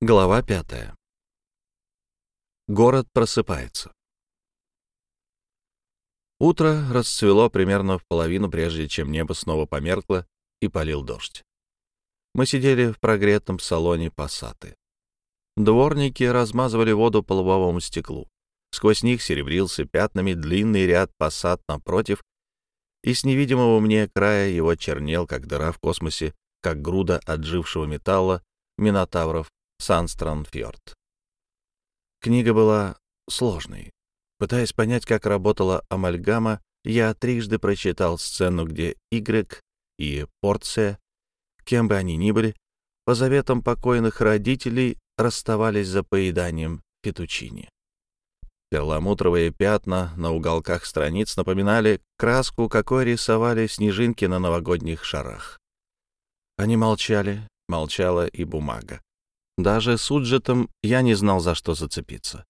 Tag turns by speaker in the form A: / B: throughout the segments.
A: Глава пятая. Город просыпается. Утро расцвело примерно в половину, прежде чем небо снова померкло и полил дождь. Мы сидели в прогретом салоне пассаты. Дворники размазывали воду по лобовому стеклу. Сквозь них серебрился пятнами длинный ряд пассат напротив, и с невидимого мне края его чернел, как дыра в космосе, как груда отжившего металла минотавров Санстранфьорд. Книга была сложной. Пытаясь понять, как работала амальгама, я трижды прочитал сцену, где Y и Порция, кем бы они ни были, по заветам покойных родителей расставались за поеданием фетучини. Перламутровые пятна на уголках страниц напоминали краску, какой рисовали снежинки на новогодних шарах. Они молчали, молчала и бумага. Даже с Уджетом я не знал, за что зацепиться.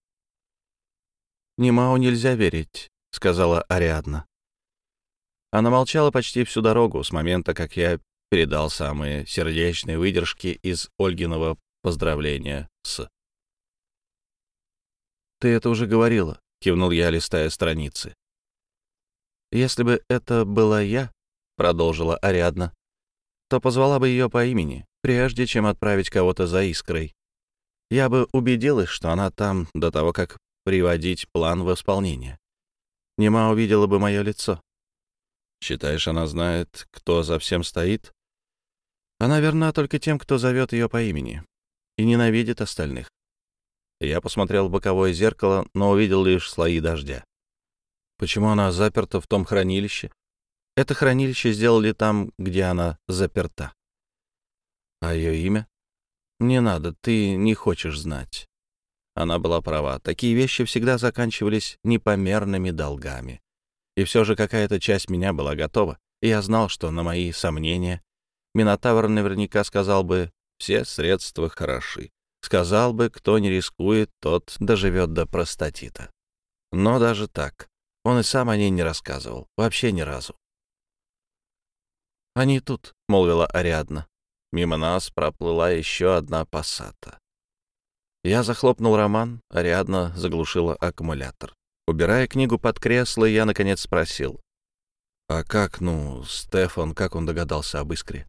A: «Немау нельзя верить», — сказала Ариадна. Она молчала почти всю дорогу с момента, как я передал самые сердечные выдержки из Ольгиного поздравления с. «Ты это уже говорила», — кивнул я, листая страницы. «Если бы это была я», — продолжила Ариадна, — то позвала бы ее по имени прежде чем отправить кого-то за искрой. Я бы убедилась, что она там до того, как приводить план в исполнение. Нема увидела бы мое лицо. Считаешь, она знает, кто за всем стоит? Она верна только тем, кто зовет ее по имени, и ненавидит остальных. Я посмотрел в боковое зеркало, но увидел лишь слои дождя. Почему она заперта в том хранилище? Это хранилище сделали там, где она заперта. А ее имя? Не надо, ты не хочешь знать. Она была права. Такие вещи всегда заканчивались непомерными долгами. И все же какая-то часть меня была готова. И я знал, что на мои сомнения Минотавр наверняка сказал бы «все средства хороши». Сказал бы, кто не рискует, тот доживет до простатита. Но даже так, он и сам о ней не рассказывал, вообще ни разу. «Они тут», — молвила Ариадна. Мимо нас проплыла еще одна пассата. Я захлопнул роман, Ариадна заглушила аккумулятор. Убирая книгу под кресло, я, наконец, спросил. «А как, ну, Стефан, как он догадался об искре?»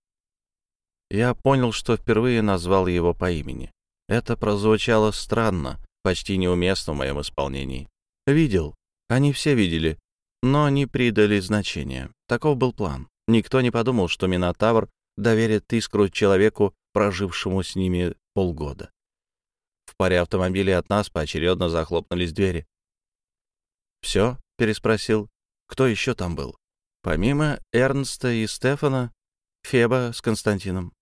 A: Я понял, что впервые назвал его по имени. Это прозвучало странно, почти неуместно в моем исполнении. Видел. Они все видели, но не придали значения. Таков был план. Никто не подумал, что Минотавр доверит искру человеку, прожившему с ними полгода. В паре автомобилей от нас поочередно захлопнулись двери. «Все?» — переспросил. «Кто еще там был?» Помимо Эрнста и Стефана, Феба с Константином,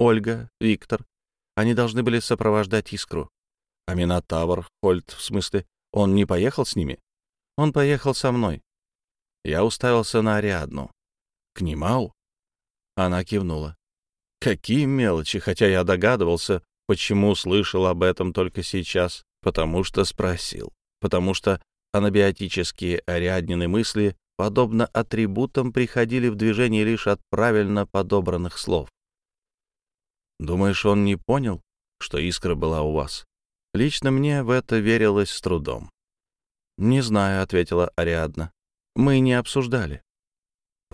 A: Ольга, Виктор. Они должны были сопровождать искру. А Минотавр, Хольт, в смысле, он не поехал с ними? Он поехал со мной. Я уставился на Ариадну. К Нимау? Она кивнула. Какие мелочи, хотя я догадывался, почему слышал об этом только сейчас, потому что спросил, потому что анабиотические ариаднины мысли, подобно атрибутам, приходили в движение лишь от правильно подобранных слов. Думаешь, он не понял, что искра была у вас? Лично мне в это верилось с трудом. «Не знаю», — ответила Ариадна. «Мы не обсуждали».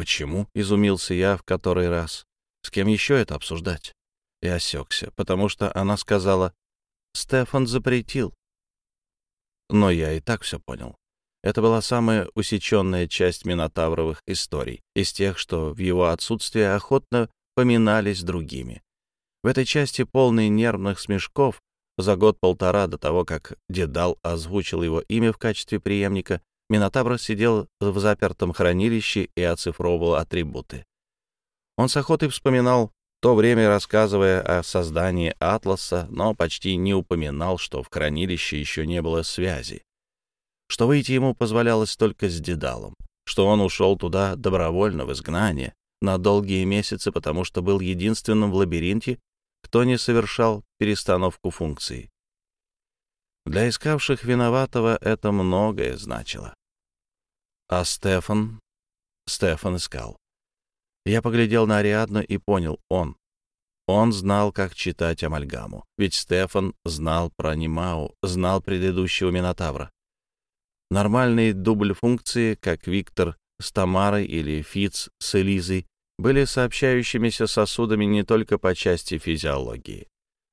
A: «Почему?» — изумился я в который раз. «С кем еще это обсуждать?» И осекся, потому что она сказала, «Стефан запретил». Но я и так все понял. Это была самая усеченная часть Минотавровых историй, из тех, что в его отсутствие охотно поминались другими. В этой части, полной нервных смешков, за год-полтора до того, как Дедал озвучил его имя в качестве преемника, Минотавр сидел в запертом хранилище и оцифровывал атрибуты. Он с охотой вспоминал то время, рассказывая о создании Атласа, но почти не упоминал, что в хранилище еще не было связи, что выйти ему позволялось только с Дедалом, что он ушел туда добровольно в изгнание на долгие месяцы, потому что был единственным в лабиринте, кто не совершал перестановку функций. Для искавших виноватого это многое значило. А Стефан? Стефан искал. Я поглядел на Ариадну и понял, он. Он знал, как читать амальгаму, ведь Стефан знал про Нимау, знал предыдущего Минотавра. Нормальные дубль функции, как Виктор с Тамарой или Фиц с Элизой, были сообщающимися сосудами не только по части физиологии.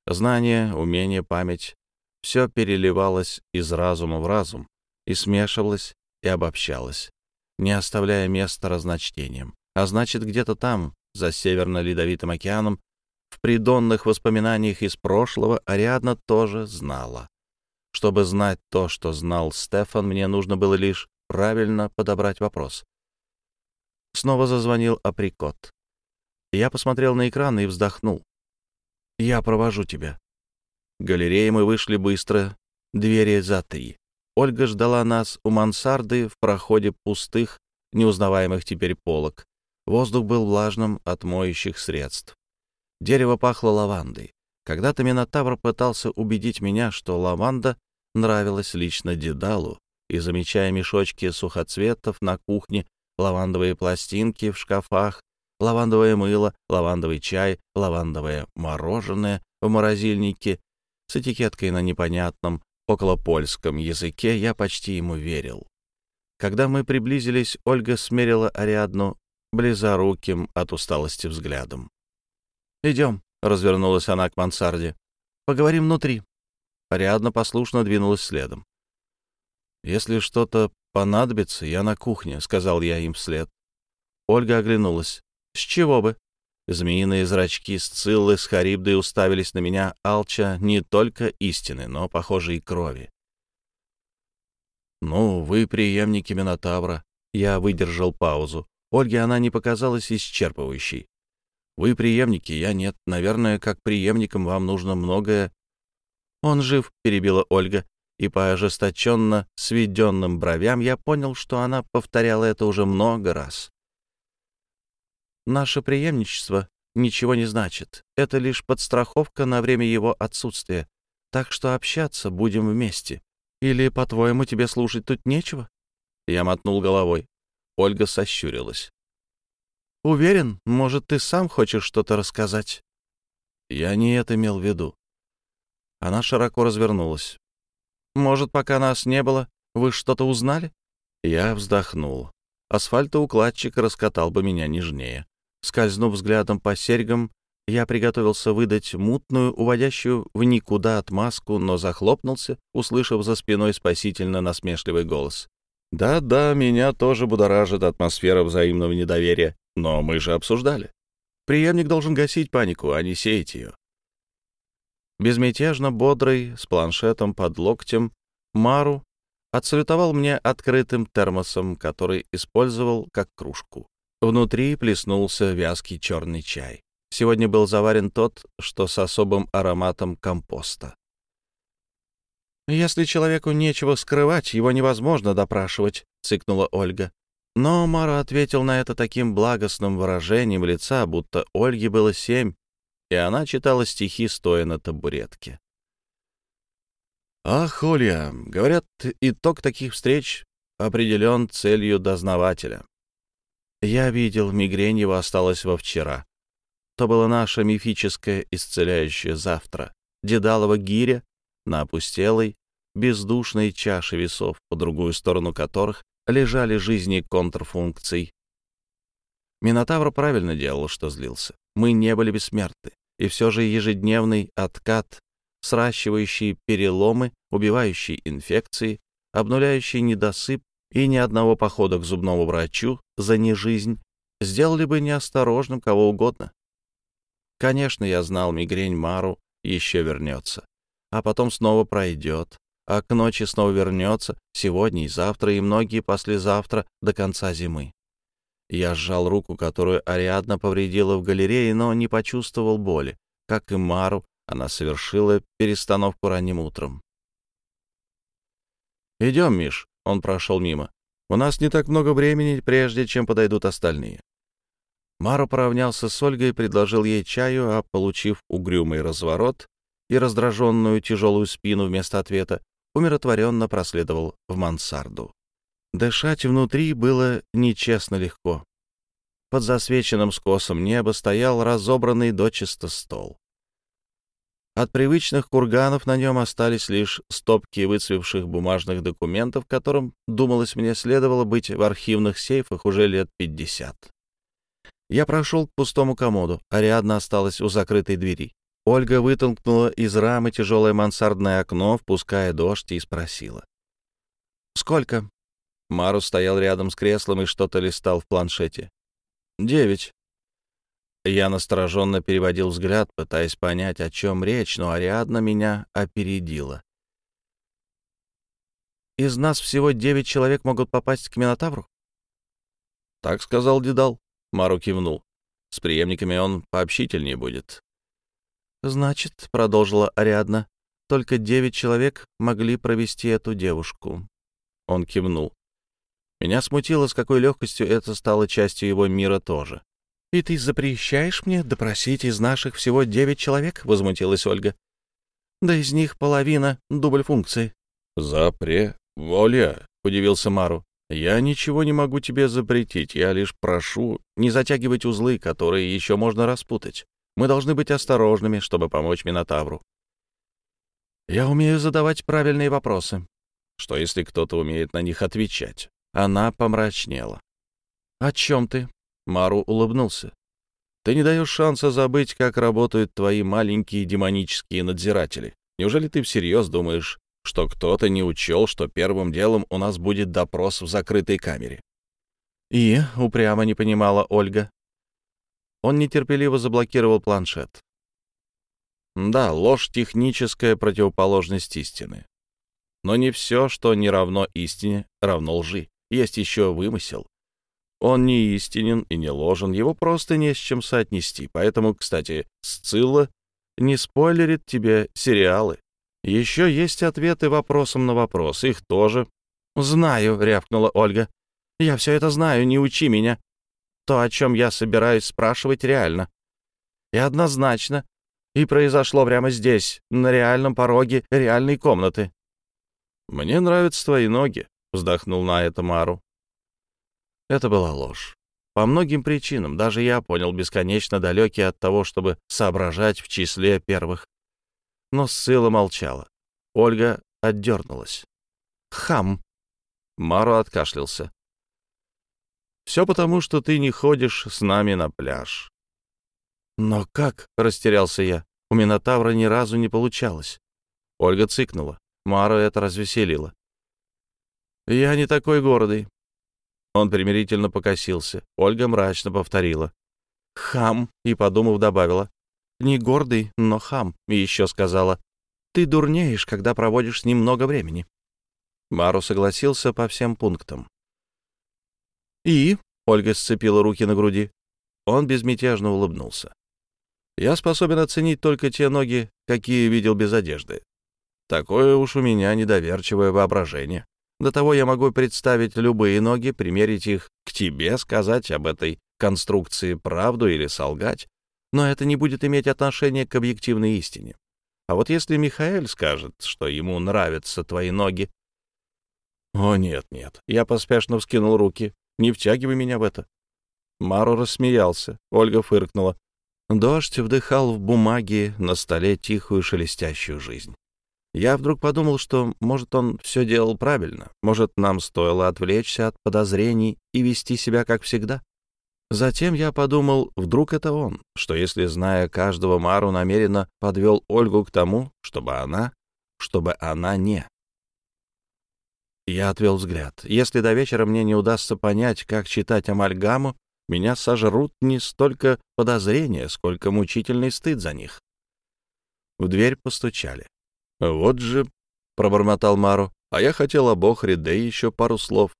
A: Знание, умение, память — все переливалось из разума в разум и смешивалось и обобщалось, не оставляя места разночтениям. А значит, где-то там, за Северно-Ледовитым океаном, в придонных воспоминаниях из прошлого Ариадна тоже знала. Чтобы знать то, что знал Стефан, мне нужно было лишь правильно подобрать вопрос. Снова зазвонил априкот. Я посмотрел на экран и вздохнул. «Я провожу тебя». Галереи мы вышли быстро, двери за три. Ольга ждала нас у мансарды в проходе пустых, неузнаваемых теперь полок. Воздух был влажным от моющих средств. Дерево пахло лавандой. Когда-то Минотавр пытался убедить меня, что лаванда нравилась лично Дедалу, и, замечая мешочки сухоцветов на кухне, лавандовые пластинки в шкафах, лавандовое мыло, лавандовый чай, лавандовое мороженое в морозильнике с этикеткой на непонятном околопольском языке, я почти ему верил. Когда мы приблизились, Ольга смерила Ариадну близоруким от усталости взглядом. «Идем», — развернулась она к мансарде. «Поговорим внутри». Ариадна послушно двинулась следом. «Если что-то понадобится, я на кухне», — сказал я им вслед. Ольга оглянулась. «С чего бы?» Змеиные зрачки Сциллы с Харибдой уставились на меня, алча не только истины, но, похоже, и крови. «Ну, вы преемники Минотавра». Я выдержал паузу. Ольге она не показалась исчерпывающей. «Вы преемники, я нет. Наверное, как преемникам вам нужно многое...» «Он жив», — перебила Ольга, и по ожесточенно сведенным бровям я понял, что она повторяла это уже много раз. Наше преемничество ничего не значит. Это лишь подстраховка на время его отсутствия. Так что общаться будем вместе. Или, по-твоему, тебе слушать тут нечего?» Я мотнул головой. Ольга сощурилась. «Уверен, может, ты сам хочешь что-то рассказать?» Я не это имел в виду. Она широко развернулась. «Может, пока нас не было, вы что-то узнали?» Я вздохнул. Асфальтоукладчик раскатал бы меня нежнее. Скользнув взглядом по серьгам, я приготовился выдать мутную, уводящую в никуда отмазку, но захлопнулся, услышав за спиной спасительно насмешливый голос. «Да-да, меня тоже будоражит атмосфера взаимного недоверия, но мы же обсуждали. Приемник должен гасить панику, а не сеять ее». Безмятежно бодрый, с планшетом под локтем, Мару отсалютовал мне открытым термосом, который использовал как кружку. Внутри плеснулся вязкий черный чай. Сегодня был заварен тот, что с особым ароматом компоста. «Если человеку нечего скрывать, его невозможно допрашивать», — цыкнула Ольга. Но Мара ответил на это таким благостным выражением лица, будто Ольге было семь, и она читала стихи, стоя на табуретке. «Ах, Олья, говорят, итог таких встреч определен целью дознавателя. Я видел, мигрень его осталась во вчера. То было наше мифическое исцеляющее завтра. Дедалова гиря на опустелой, бездушной чаше весов, по другую сторону которых лежали жизни контрфункций. Минотавр правильно делал, что злился. Мы не были бессмертны, и все же ежедневный откат, сращивающий переломы, убивающий инфекции, обнуляющий недосып, и ни одного похода к зубному врачу за нежизнь сделали бы неосторожным кого угодно. Конечно, я знал, мигрень Мару еще вернется, а потом снова пройдет, а к ночи снова вернется, сегодня и завтра, и многие послезавтра до конца зимы. Я сжал руку, которую Ариадна повредила в галерее, но не почувствовал боли. Как и Мару, она совершила перестановку ранним утром. «Идем, Миш», он прошел мимо. «У нас не так много времени, прежде чем подойдут остальные». Маро поравнялся с Ольгой, предложил ей чаю, а, получив угрюмый разворот и раздраженную тяжелую спину вместо ответа, умиротворенно проследовал в мансарду. Дышать внутри было нечестно легко. под засвеченным скосом неба стоял разобранный дочисто стол. От привычных курганов на нем остались лишь стопки выцвевших бумажных документов, которым, думалось мне, следовало быть в архивных сейфах уже лет пятьдесят. Я прошел к пустому комоду, Ариадна осталась у закрытой двери. Ольга вытолкнула из рамы тяжелое мансардное окно, впуская дождь, и спросила. «Сколько?» Мару стоял рядом с креслом и что-то листал в планшете. «Девять». Я настороженно переводил взгляд, пытаясь понять, о чем речь, но Ариадна меня опередила. «Из нас всего девять человек могут попасть к Минотавру?» «Так сказал Дедал», — Мару кивнул. «С преемниками он пообщительнее будет». «Значит», — продолжила Ариадна, — «только девять человек могли провести эту девушку». Он кивнул. Меня смутило, с какой легкостью это стало частью его мира тоже. «И ты запрещаешь мне допросить из наших всего девять человек?» — возмутилась Ольга. «Да из них половина — дубль функции». «Запре... воля!» — удивился Мару. «Я ничего не могу тебе запретить, я лишь прошу не затягивать узлы, которые еще можно распутать. Мы должны быть осторожными, чтобы помочь Минотавру». «Я умею задавать правильные вопросы». Что, если кто-то умеет на них отвечать? Она помрачнела. «О чем ты?» Мару улыбнулся. «Ты не даешь шанса забыть, как работают твои маленькие демонические надзиратели. Неужели ты всерьез думаешь, что кто-то не учел, что первым делом у нас будет допрос в закрытой камере?» И упрямо не понимала Ольга. Он нетерпеливо заблокировал планшет. Да, ложь — техническая противоположность истины. Но не все, что не равно истине, равно лжи. Есть еще вымысел. Он не истинен и не ложен, его просто не с чем соотнести. Поэтому, кстати, Сцилла не спойлерит тебе сериалы. Еще есть ответы вопросом на вопрос, их тоже. «Знаю», — рявкнула Ольга. «Я все это знаю, не учи меня. То, о чем я собираюсь спрашивать, реально. И однозначно. И произошло прямо здесь, на реальном пороге реальной комнаты». «Мне нравятся твои ноги», — вздохнул на это Мару. Это была ложь. По многим причинам, даже я понял, бесконечно далекий от того, чтобы соображать в числе первых. Но Сцилла молчала. Ольга отдернулась. «Хам!» Мару откашлялся. «Все потому, что ты не ходишь с нами на пляж». «Но как?» — растерялся я. У Минотавра ни разу не получалось. Ольга цыкнула. Мару это развеселило. «Я не такой гордый. Он примирительно покосился. Ольга мрачно повторила. «Хам!» и, подумав, добавила. «Не гордый, но хам!» и еще сказала. «Ты дурнеешь, когда проводишь с ним много времени». Мару согласился по всем пунктам. «И?» — Ольга сцепила руки на груди. Он безмятежно улыбнулся. «Я способен оценить только те ноги, какие видел без одежды. Такое уж у меня недоверчивое воображение. До того я могу представить любые ноги, примерить их к тебе, сказать об этой конструкции правду или солгать, но это не будет иметь отношения к объективной истине. А вот если Михаэль скажет, что ему нравятся твои ноги... О, нет, нет, я поспешно вскинул руки. Не втягивай меня в это. Мару рассмеялся, Ольга фыркнула. Дождь вдыхал в бумаге на столе тихую шелестящую жизнь. Я вдруг подумал, что, может, он все делал правильно, может, нам стоило отвлечься от подозрений и вести себя как всегда. Затем я подумал, вдруг это он, что если, зная каждого, Мару намеренно подвел Ольгу к тому, чтобы она, чтобы она не. Я отвел взгляд. Если до вечера мне не удастся понять, как читать амальгаму, меня сожрут не столько подозрения, сколько мучительный стыд за них. В дверь постучали. «Вот же», — пробормотал Мару, — «а я хотел об Охре, да еще пару слов.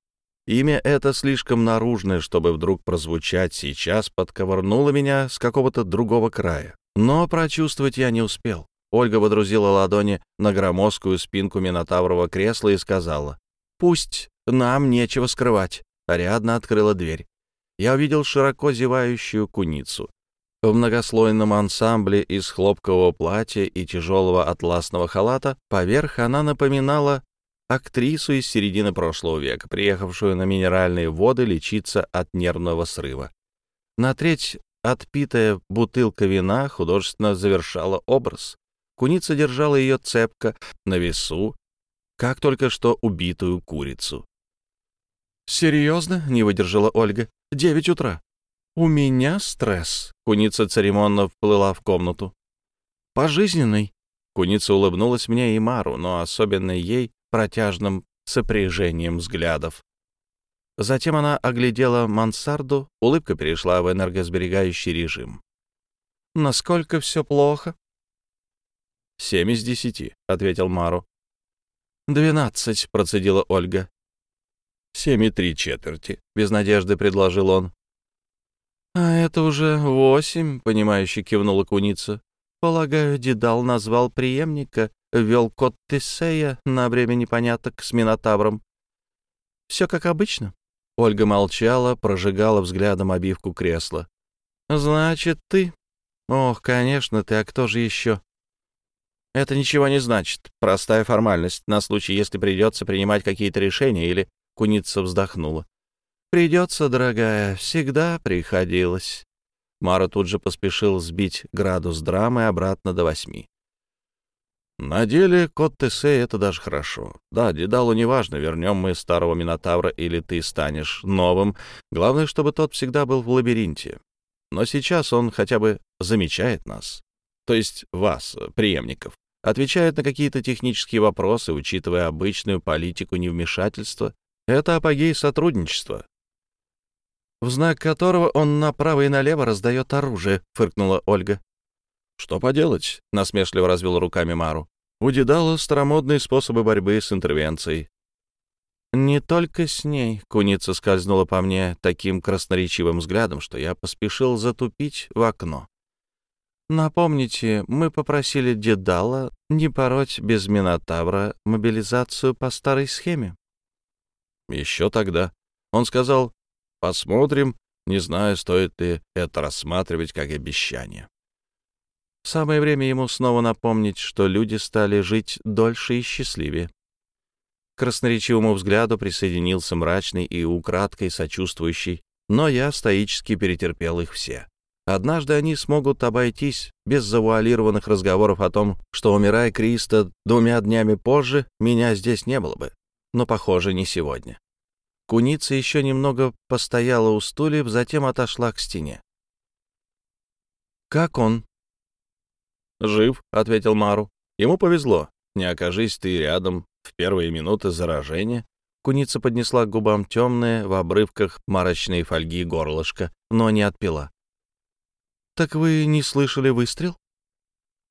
A: Имя это слишком наружное, чтобы вдруг прозвучать сейчас, подковырнуло меня с какого-то другого края. Но прочувствовать я не успел. Ольга водрузила ладони на громоздкую спинку Минотаврова кресла и сказала, «Пусть, нам нечего скрывать». Ариадна открыла дверь. Я увидел широко зевающую куницу. В многослойном ансамбле из хлопкового платья и тяжелого атласного халата поверх она напоминала актрису из середины прошлого века, приехавшую на минеральные воды лечиться от нервного срыва. На треть отпитая бутылка вина художественно завершала образ. Куница держала ее цепко, на весу, как только что убитую курицу. «Серьезно?» — не выдержала Ольга. «Девять утра. У меня стресс». Куница церемонно вплыла в комнату. «Пожизненный». Куница улыбнулась мне и Мару, но особенно ей протяжным сопряжением взглядов. Затем она оглядела мансарду, улыбка перешла в энергосберегающий режим. «Насколько все плохо?» «Семь из десяти», — ответил Мару. «Двенадцать», — процедила Ольга. «Семь и три четверти», — без надежды предложил он. «А это уже восемь», — понимающе кивнула куница. «Полагаю, Дедал назвал преемника, вел код Тесея на время непоняток с Минотавром. Все как обычно?» Ольга молчала, прожигала взглядом обивку кресла. «Значит, ты? Ох, конечно, ты, а кто же еще?» «Это ничего не значит. Простая формальность, на случай, если придется принимать какие-то решения или...» Куница вздохнула. «Придется, дорогая, всегда приходилось». Мара тут же поспешил сбить градус драмы обратно до восьми. На деле, кот Тесей — это даже хорошо. Да, Дедалу неважно, вернем мы старого Минотавра или ты станешь новым. Главное, чтобы тот всегда был в лабиринте. Но сейчас он хотя бы замечает нас. То есть вас, преемников. Отвечает на какие-то технические вопросы, учитывая обычную политику невмешательства. Это апогей сотрудничества. В знак которого он направо и налево раздает оружие, фыркнула Ольга. «Что поделать?» — насмешливо развел руками Мару. «У Дедала старомодные способы борьбы с интервенцией». «Не только с ней», — куница скользнула по мне таким красноречивым взглядом, что я поспешил затупить в окно. «Напомните, мы попросили Дедала не пороть без Минотавра мобилизацию по старой схеме». «Еще тогда». Он сказал, «Посмотрим, не знаю, стоит ли это рассматривать как обещание». Самое время ему снова напомнить, что люди стали жить дольше и счастливее. К красноречивому взгляду присоединился мрачный и украдкой сочувствующий, но я стоически перетерпел их все. Однажды они смогут обойтись без завуалированных разговоров о том, что, умирая Криста двумя днями позже, меня здесь не было бы. Но, похоже, не сегодня. Куница еще немного постояла у стульев, затем отошла к стене. «Как он?» «Жив», — ответил Мару. «Ему повезло. Не окажись ты рядом в первые минуты заражения». Куница поднесла к губам темное, в обрывках марочной фольги горлышко, но не отпила. «Так вы не слышали выстрел?»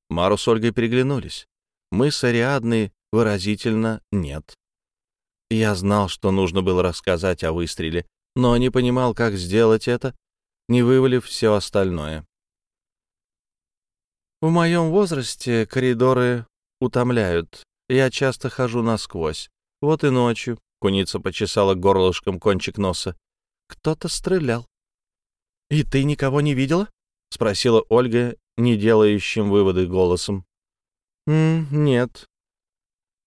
A: Мару с Ольгой переглянулись. Мы с Ариадной выразительно «нет». Я знал, что нужно было рассказать о выстреле, но не понимал, как сделать это, не вывалив все остальное. В моем возрасте коридоры утомляют. Я часто хожу насквозь. Вот и ночью. Куница почесала горлышком кончик носа. Кто-то стрелял. «И ты никого не видела?» — спросила Ольга, не делающим выводы голосом. «М «Нет.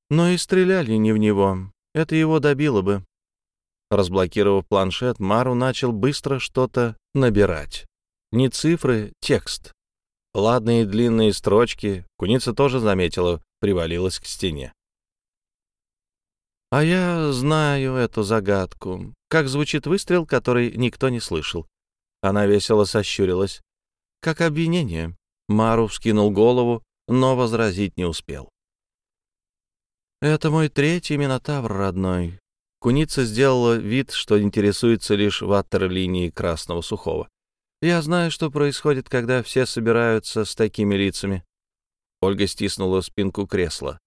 A: Но и стреляли не в него. Это его добило бы». Разблокировав планшет, Мару начал быстро что-то набирать. Не цифры, текст. Ладные длинные строчки куница тоже заметила, привалилась к стене. А я знаю эту загадку. Как звучит выстрел, который никто не слышал? Она весело сощурилась. Как обвинение. Мару вскинул голову, но возразить не успел. «Это мой третий Минотавр, родной». Куница сделала вид, что интересуется лишь ватерлинией Красного Сухого. Я знаю, что происходит, когда все собираются с такими лицами. Ольга стиснула спинку кресла.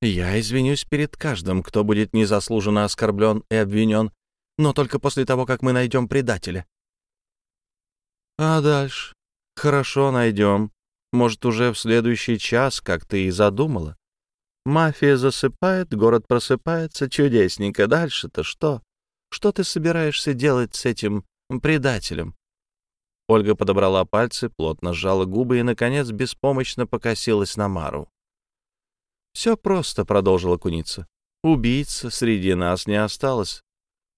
A: Я извинюсь перед каждым, кто будет незаслуженно оскорблен и обвинен, но только после того, как мы найдем предателя. А дальше? Хорошо, найдем. Может, уже в следующий час, как ты и задумала. Мафия засыпает, город просыпается, чудесненько. Дальше-то что? Что ты собираешься делать с этим предателем. Ольга подобрала пальцы, плотно сжала губы и, наконец, беспомощно покосилась на Мару. «Все просто», — продолжила куница. «Убийца среди нас не осталось,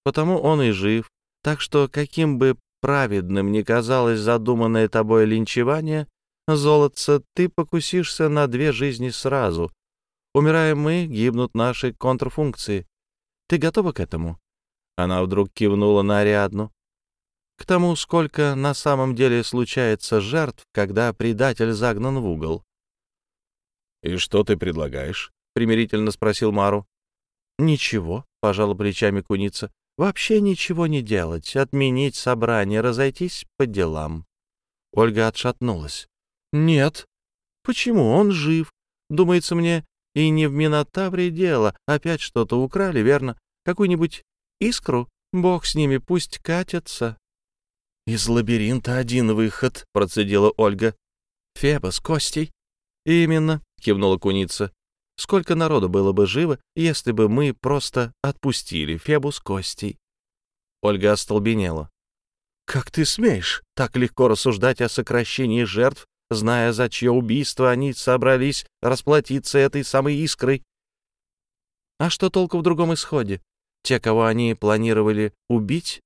A: потому он и жив. Так что, каким бы праведным не казалось задуманное тобой линчевание, золотце, ты покусишься на две жизни сразу. Умираем мы, гибнут наши контрфункции. Ты готова к этому?» Она вдруг кивнула на Ариадну. «К тому, сколько на самом деле случается жертв, когда предатель загнан в угол».
B: «И что ты предлагаешь?»
A: — примирительно спросил Мару. «Ничего», — пожала плечами куница. «Вообще ничего не делать, отменить собрание, разойтись по делам». Ольга отшатнулась. «Нет». «Почему? Он жив. Думается мне, и не в Минотавре дело. Опять что-то украли, верно? Какую-нибудь искру? Бог с ними, пусть катятся». «Из лабиринта один выход», — процедила Ольга. «Феба с Костей?» «Именно», — кивнула куница. Сколько народу было бы живо, если бы мы просто отпустили Фебу с Костей?» Ольга остолбенела. «Как ты смеешь так легко рассуждать о сокращении жертв, зная, за чье убийство они собрались расплатиться этой самой искрой?» «А что толку в другом исходе? Те, кого они планировали убить,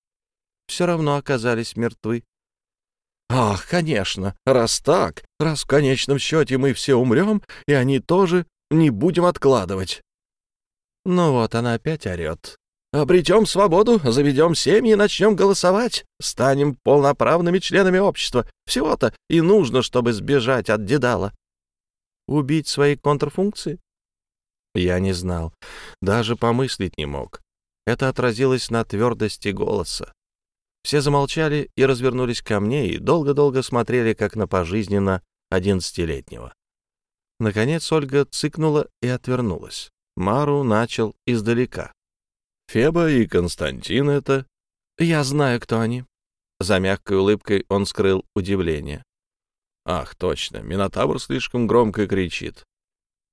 A: все равно оказались мертвы. Ах, конечно, раз так, раз в конечном счете мы все умрем, и они тоже, не будем откладывать. Ну вот, она опять орет. Обретем свободу, заведем семьи, начнем голосовать, станем полноправными членами общества. Всего-то и нужно, чтобы сбежать от Дедала. Убить свои контрфункции? Я не знал, даже помыслить не мог. Это отразилось на твердости голоса. Все замолчали и развернулись ко мне и долго-долго смотрели, как на пожизненно одиннадцатилетнего. Наконец Ольга цыкнула и отвернулась. Мару начал издалека. «Феба и Константин это...» «Я знаю, кто они». За мягкой улыбкой он скрыл удивление. «Ах, точно, Минотавр слишком громко кричит».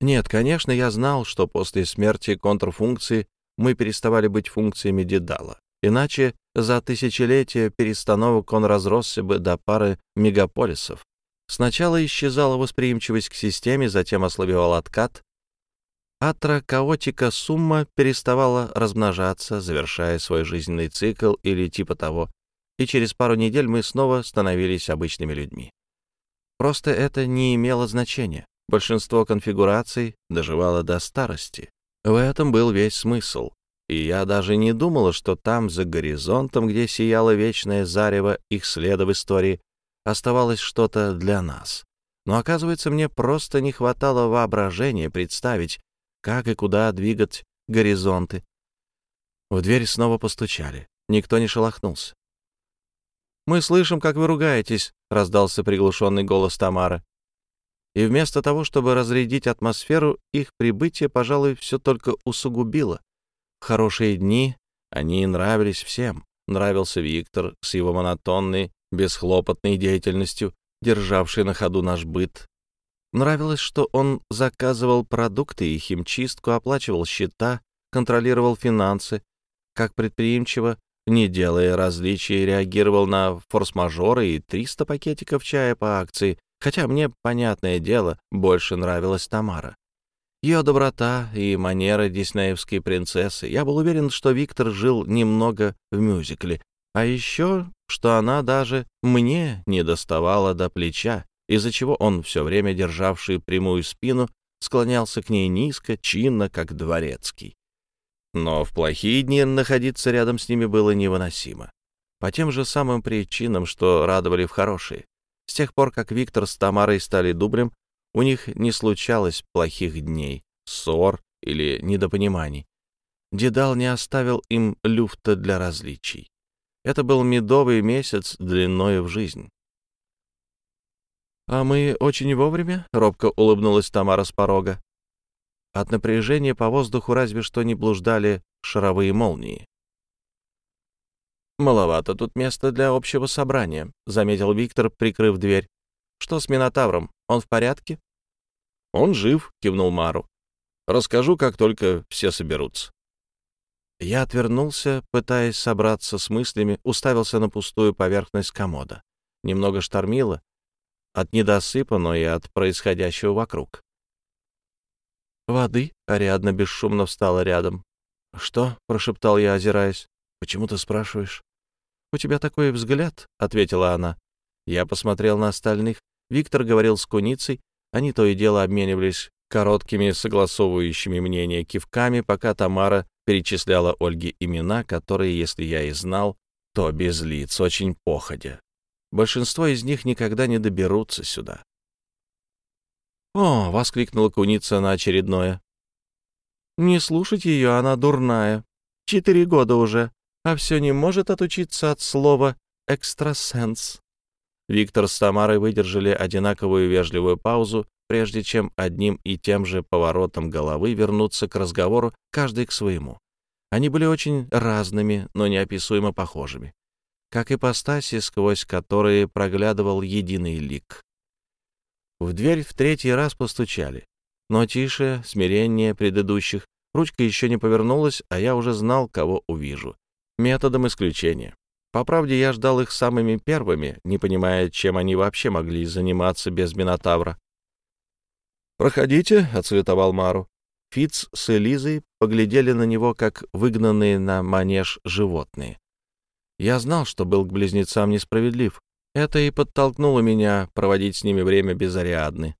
A: «Нет, конечно, я знал, что после смерти контрфункции мы переставали быть функциями Дедала. Иначе за тысячелетия перестановок он разросся бы до пары мегаполисов. Сначала исчезала восприимчивость к системе, затем ослабевал откат. Атра-каотика сумма переставала размножаться, завершая свой жизненный цикл или типа того, и через пару недель мы снова становились обычными людьми. Просто это не имело значения. Большинство конфигураций доживало до старости. В этом был весь смысл. И я даже не думала, что там, за горизонтом, где сияло вечное зарево их следа в истории, оставалось что-то для нас. Но, оказывается, мне просто не хватало воображения представить, как и куда двигать горизонты. В дверь снова постучали. Никто не шелохнулся. «Мы слышим, как вы ругаетесь», — раздался приглушенный голос Тамары. И вместо того, чтобы разрядить атмосферу, их прибытие, пожалуй, все только усугубило. Хорошие дни они нравились всем. Нравился Виктор с его монотонной бесхлопотной деятельностью, державшей на ходу наш быт. Нравилось, что он заказывал продукты и химчистку, оплачивал счета, контролировал финансы, как предприимчиво, не делая различий, реагировал на форс-мажоры и 300 пакетиков чая по акции, хотя мне, понятное дело, больше нравилась Тамара. Ее доброта и манеры диснеевской принцессы. Я был уверен, что Виктор жил немного в мюзикле, а еще, что она даже мне не доставала до плеча, из-за чего он, все время державший прямую спину, склонялся к ней низко, чинно, как дворецкий. Но в плохие дни находиться рядом с ними было невыносимо. По тем же самым причинам, что радовали в хорошие. С тех пор, как Виктор с Тамарой стали дублем, у них не случалось плохих дней, ссор или недопониманий. Дедал не оставил им люфта для различий. Это был медовый месяц длиной в жизнь. «А мы очень вовремя?» — робко улыбнулась Тамара с порога. От напряжения по воздуху разве что не блуждали шаровые молнии. «Маловато тут места для общего собрания», — заметил Виктор, прикрыв дверь. «Что с Минотавром? Он в порядке?» «Он жив», — кивнул Мару. «Расскажу, как только все соберутся». Я отвернулся, пытаясь собраться с мыслями, уставился на пустую поверхность комода. Немного штормило, от недосыпа, но и от происходящего вокруг. «Воды?» — Ариадна бесшумно встала рядом. «Что?» — прошептал я, озираясь. «Почему ты спрашиваешь?» «У тебя такой взгляд», — ответила она. Я посмотрел на остальных. Виктор говорил с куницей. Они то и дело обменивались короткими согласовывающими мнения кивками, пока Тамара перечисляла Ольге имена, которые, если я и знал, то без лиц, очень походя. Большинство из них никогда не доберутся сюда. «О!» — воскликнула куница на очередное. «Не слушать ее, она дурная. Четыре года уже, а все не может отучиться от слова «экстрасенс». Виктор с Тамарой выдержали одинаковую вежливую паузу, прежде чем одним и тем же поворотом головы вернуться к разговору, каждый к своему. Они были очень разными, но неописуемо похожими, как ипостаси, сквозь которые проглядывал единый лик. В дверь в третий раз постучали, но тише, смирение предыдущих. Ручка еще не повернулась, а я уже знал, кого увижу. Методом исключения. По правде, я ждал их самыми первыми, не понимая, чем они вообще могли заниматься без Минотавра. «Проходите», — отсветовал Мару. Фиц с Элизой поглядели на него, как выгнанные на манеж животные. Я знал, что был к близнецам несправедлив. Это и подтолкнуло меня проводить с ними время без Ариадны.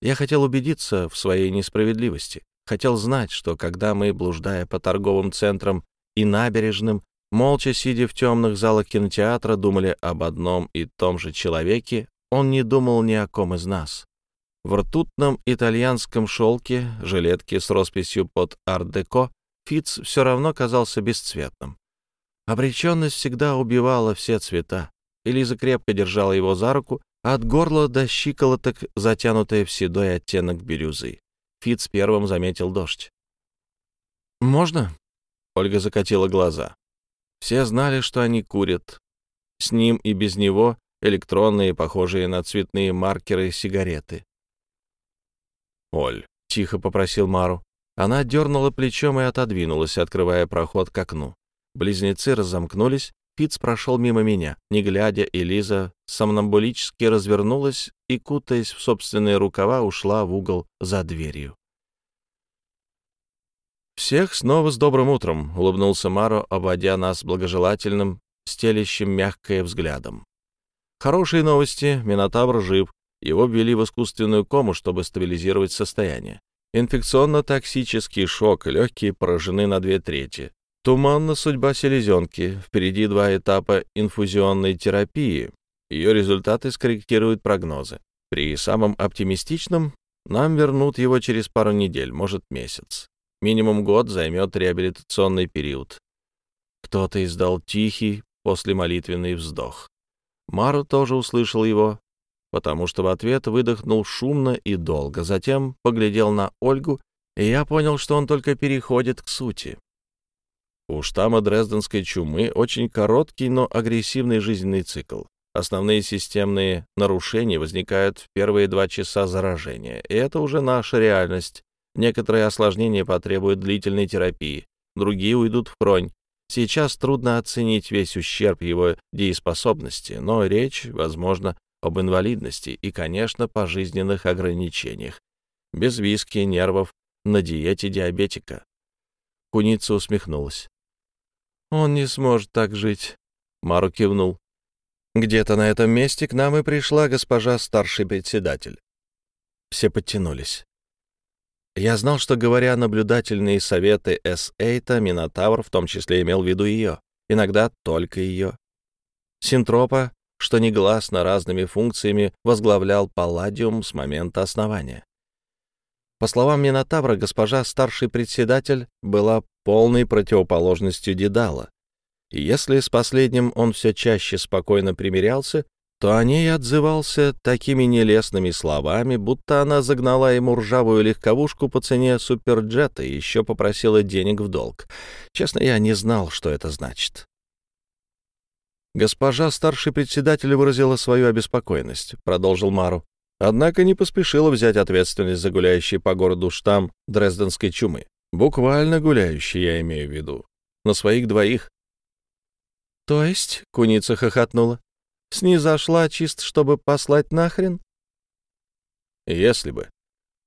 A: Я хотел убедиться в своей несправедливости. Хотел знать, что когда мы, блуждая по торговым центрам и набережным, молча сидя в темных залах кинотеатра, думали об одном и том же человеке, он не думал ни о ком из нас. В ртутном итальянском шелке, жилетке с росписью под ар-деко, Фиц все равно казался бесцветным. Обреченность всегда убивала все цвета. Элиза крепко держала его за руку, от горла до щиколоток, затянутая в седой оттенок бирюзы. Фиц первым заметил дождь. «Можно?» — Ольга закатила глаза. Все знали, что они курят. С ним и без него электронные, похожие на цветные маркеры, сигареты. «Оль», — тихо попросил Мару. Она дернула плечом и отодвинулась, открывая проход к окну. Близнецы разомкнулись, Фиц прошел мимо меня. Не глядя, Элиза сомнамбулически развернулась и, кутаясь в собственные рукава, ушла в угол за дверью. «Всех снова с добрым утром», — улыбнулся Маро, обводя нас благожелательным, стелящим мягкое взглядом. «Хорошие новости. Минотавр жив. Его ввели в искусственную кому, чтобы стабилизировать состояние. Инфекционно-токсический шок, легкие поражены на две трети. Туманна судьба селезенки. Впереди два этапа инфузионной терапии. Ее результаты скорректируют прогнозы. При самом оптимистичном нам вернут его через пару недель, может, месяц. Минимум год займет реабилитационный период. Кто-то издал тихий послемолитвенный вздох. Мару тоже услышал его, потому что в ответ выдохнул шумно и долго, затем поглядел на Ольгу, и я понял, что он только переходит к сути. У штамма дрезденской чумы очень короткий, но агрессивный жизненный цикл. Основные системные нарушения возникают в первые два часа заражения, и это уже наша реальность. Некоторые осложнения потребуют длительной терапии, другие уйдут в хронь. Сейчас трудно оценить весь ущерб его дееспособности, но речь, возможно, об инвалидности и, конечно, пожизненных ограничениях. Без виски, нервов, на диете диабетика. Куница усмехнулась. «Он не сможет так жить», — Мару кивнул. «Где-то на этом месте к нам и пришла госпожа старший председатель». Все подтянулись. Я знал, что, говоря наблюдательные советы С-Эйта, Минотавр в том числе имел в виду ее, иногда только ее. Синтропа что негласно разными функциями возглавлял Палладиум с момента основания. По словам Минотавра, госпожа старший председатель была полной противоположностью Дедала. И если с последним он все чаще спокойно примирялся, то о ней отзывался такими нелестными словами, будто она загнала ему ржавую легковушку по цене суперджета и еще попросила денег в долг. Честно, я не знал, что это значит. Госпожа старший председатель выразила свою обеспокоенность, продолжил Мару. Однако не поспешила взять ответственность за гуляющий по городу штамм дрезденской чумы. Буквально гуляющий, я имею в виду. На своих двоих. То есть, куница хохотнула, снизошла чисто, чтобы послать нахрен? Если бы.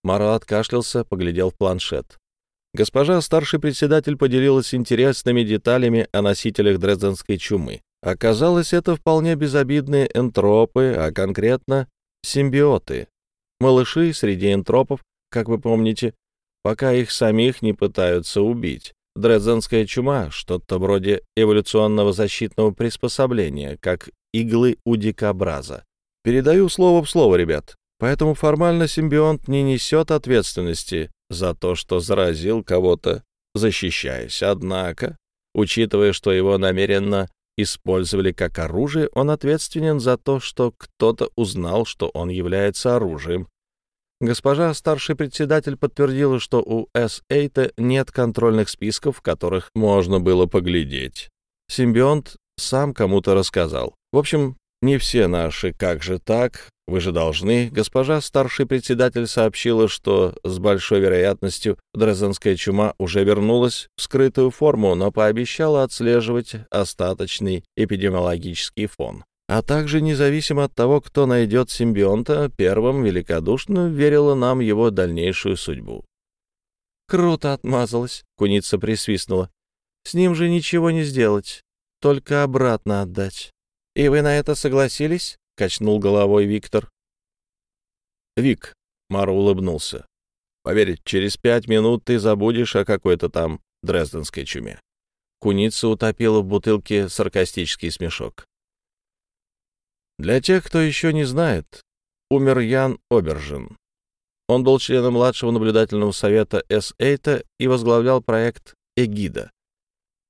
A: Маро откашлялся, поглядел в планшет. Госпожа старший председатель поделилась интересными деталями о носителях дрезденской чумы Оказалось, это вполне безобидные энтропы, а конкретно симбиоты. Малыши среди энтропов, как вы помните, пока их самих не пытаются убить. Дредзенская чума — что-то вроде эволюционного защитного приспособления, как иглы у дикобраза. Передаю слово в слово, ребят. Поэтому формально симбионт не несет ответственности за то, что заразил кого-то, защищаясь. Однако, учитывая, что его намеренно использовали как оружие, он ответственен за то, что кто-то узнал, что он является оружием. Госпожа старший председатель подтвердила, что у С-8 нет контрольных списков, в которых можно было поглядеть. Симбионт сам кому-то рассказал. В общем, не все наши «как же так?» Вы же должны. Госпожа старший председатель сообщила, что с большой вероятностью дрезенская чума уже вернулась в скрытую форму, но пообещала отслеживать остаточный эпидемиологический фон. А также, независимо от того, кто найдет симбионта, первым великодушно верила нам его дальнейшую судьбу. «Круто отмазалась», — куница присвистнула. «С ним же ничего не сделать, только обратно отдать». «И вы на это согласились?» качнул головой Виктор. Вик, Мара улыбнулся. Поверь, через пять минут ты забудешь о какой-то там дрезденской чуме. Куница утопила в бутылке саркастический смешок. Для тех, кто еще не знает, умер Ян Обержин. Он был членом младшего наблюдательного совета С-8 и возглавлял проект «Эгида».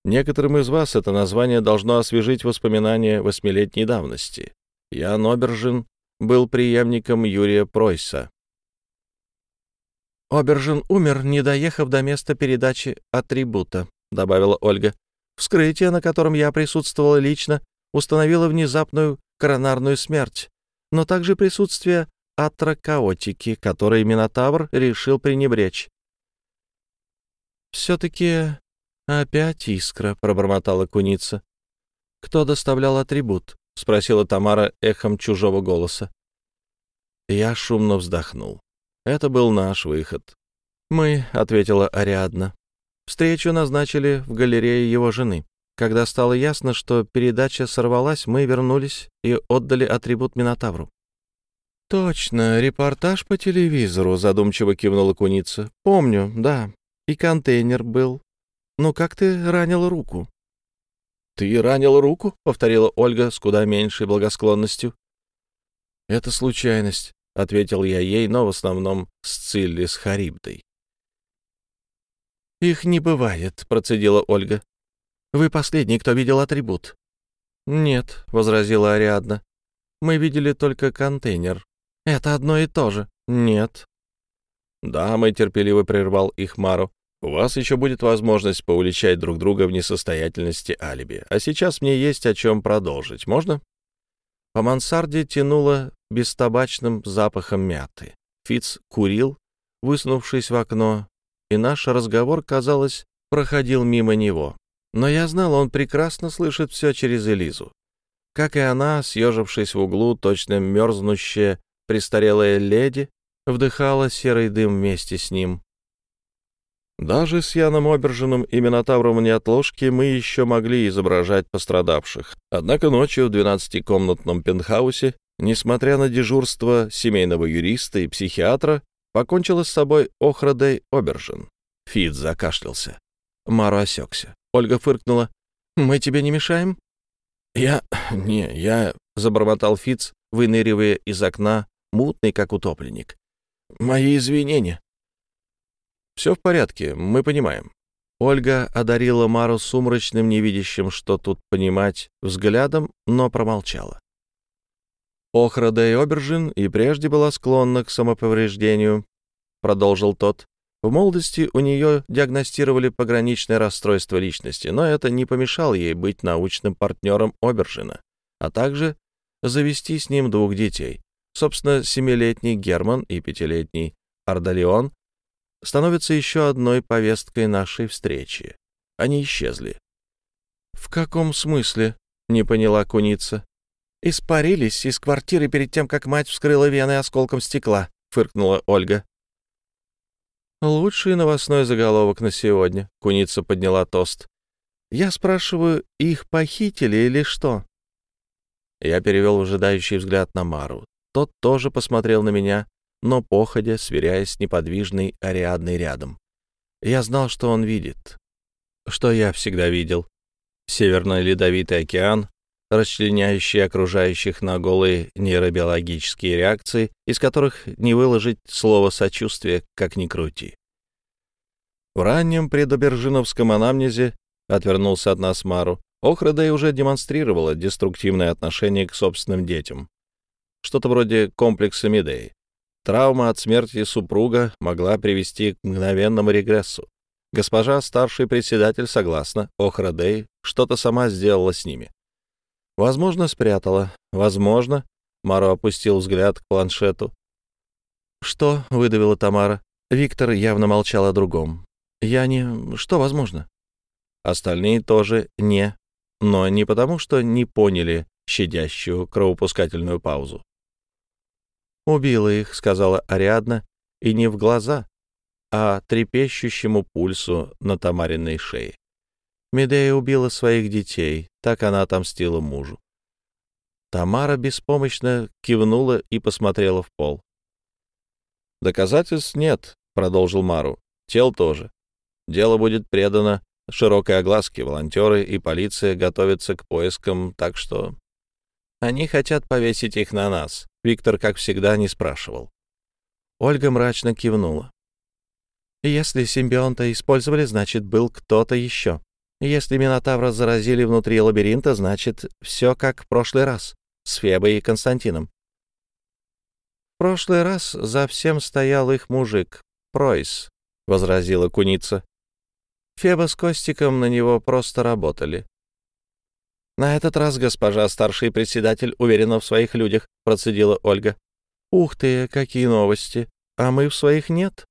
A: Некоторым из вас это название должно освежить воспоминания восьмилетней давности. Ян Обержин был преемником Юрия Пройса. «Обержин умер, не доехав до места передачи атрибута», — добавила Ольга. «Вскрытие, на котором я присутствовала лично, установило внезапную коронарную смерть, но также присутствие атрокаотики, которой Минотавр решил пренебречь». «Все-таки опять искра», — пробормотала куница. «Кто доставлял атрибут?» — спросила Тамара эхом чужого голоса. Я шумно вздохнул. Это был наш выход. «Мы», — ответила Ариадна. «Встречу назначили в галерее его жены. Когда стало ясно, что передача сорвалась, мы вернулись и отдали атрибут Минотавру». «Точно, репортаж по телевизору», — задумчиво кивнула куница. «Помню, да. И контейнер был. Ну как ты ранил руку?» «Ты ранил руку?» — повторила Ольга с куда меньшей благосклонностью. «Это случайность», — ответил я ей, но в основном с Цилли с Харибдой. «Их не бывает», — процедила Ольга. «Вы последний, кто видел атрибут». «Нет», — возразила Ариадна. «Мы видели только контейнер». «Это одно и то же». «Нет». «Да, мы терпеливо прервал их Мару. У вас еще будет возможность поуличать друг друга в несостоятельности алиби. А сейчас мне есть о чем продолжить. Можно? По мансарде тянуло бестабачным запахом мяты. Фиц курил, высунувшись в окно, и наш разговор, казалось, проходил мимо него. Но я знал, он прекрасно слышит все через Элизу. Как и она, съежившись в углу, точно мерзнущая престарелая леди, вдыхала серый дым вместе с ним, даже с Яном Обержиным и Минотавром неотложки мы еще могли изображать пострадавших. Однако ночью в двенадцатикомнатном пентхаусе, несмотря на дежурство семейного юриста и психиатра, покончила с собой Охрадей Обержин. Фит закашлялся. Мара осекся. Ольга фыркнула. «Мы тебе не мешаем?» «Я... не, я...» — забормотал Фиц, выныривая из окна, мутный, как утопленник. «Мои извинения». «Все в порядке, мы понимаем». Ольга одарила Мару сумрачным, невидящим, что тут понимать, взглядом, но промолчала. Охра де Обержин и прежде была склонна к самоповреждению, продолжил тот. В молодости у нее диагностировали пограничное расстройство личности, но это не помешало ей быть научным партнером Обержина, а также завести с ним двух детей. Собственно, семилетний Герман и пятилетний Ардалион становится еще одной повесткой нашей встречи. Они исчезли. «В каком смысле?» — не поняла куница. «Испарились из квартиры перед тем, как мать вскрыла вены осколком стекла», — фыркнула Ольга. «Лучший новостной заголовок на сегодня», — куница подняла тост. «Я спрашиваю, их похитили или что?» Я перевел ожидающий взгляд на Мару. Тот тоже посмотрел на меня, но походя, сверяясь с неподвижной Ариадной рядом. Я знал, что он видит. Что я всегда видел. Северный ледовитый океан, расчленяющий окружающих на голые нейробиологические реакции, из которых не выложить слово сочувствия, как ни крути. В раннем предобержиновском анамнезе отвернулся от нас Мару. Охрада уже демонстрировала деструктивное отношение к собственным детям. Что-то вроде комплекса Медеи. Травма от смерти супруга могла привести к мгновенному регрессу. Госпожа старший председатель согласна, Охрадей что-то сама сделала с ними. Возможно, спрятала. Возможно, Маро опустил взгляд к планшету. «Что?» — выдавила Тамара. Виктор явно молчал о другом. «Я не... Что возможно?» Остальные тоже «не». Но не потому, что не поняли щадящую кровопускательную паузу. «Убила их», — сказала Ариадна, и не в глаза, а трепещущему пульсу на Тамариной шее. Медея убила своих детей, так она отомстила мужу. Тамара беспомощно кивнула и посмотрела в пол. «Доказательств нет», — продолжил Мару. «Тел тоже. Дело будет предано широкой огласке. Волонтеры и полиция готовятся к поискам, так что...» «Они хотят повесить их на нас», — Виктор, как всегда, не спрашивал. Ольга мрачно кивнула. Если симбионта использовали, значит, был кто-то еще. Если Минотавра заразили внутри лабиринта, значит, все как в прошлый раз, с Фебой и Константином. В прошлый раз за всем стоял их мужик, Пройс, — возразила куница. Феба с Костиком на него просто работали. На этот раз госпожа старший председатель уверена в своих людях, — процедила Ольга. Ух ты, какие новости! А мы в своих нет.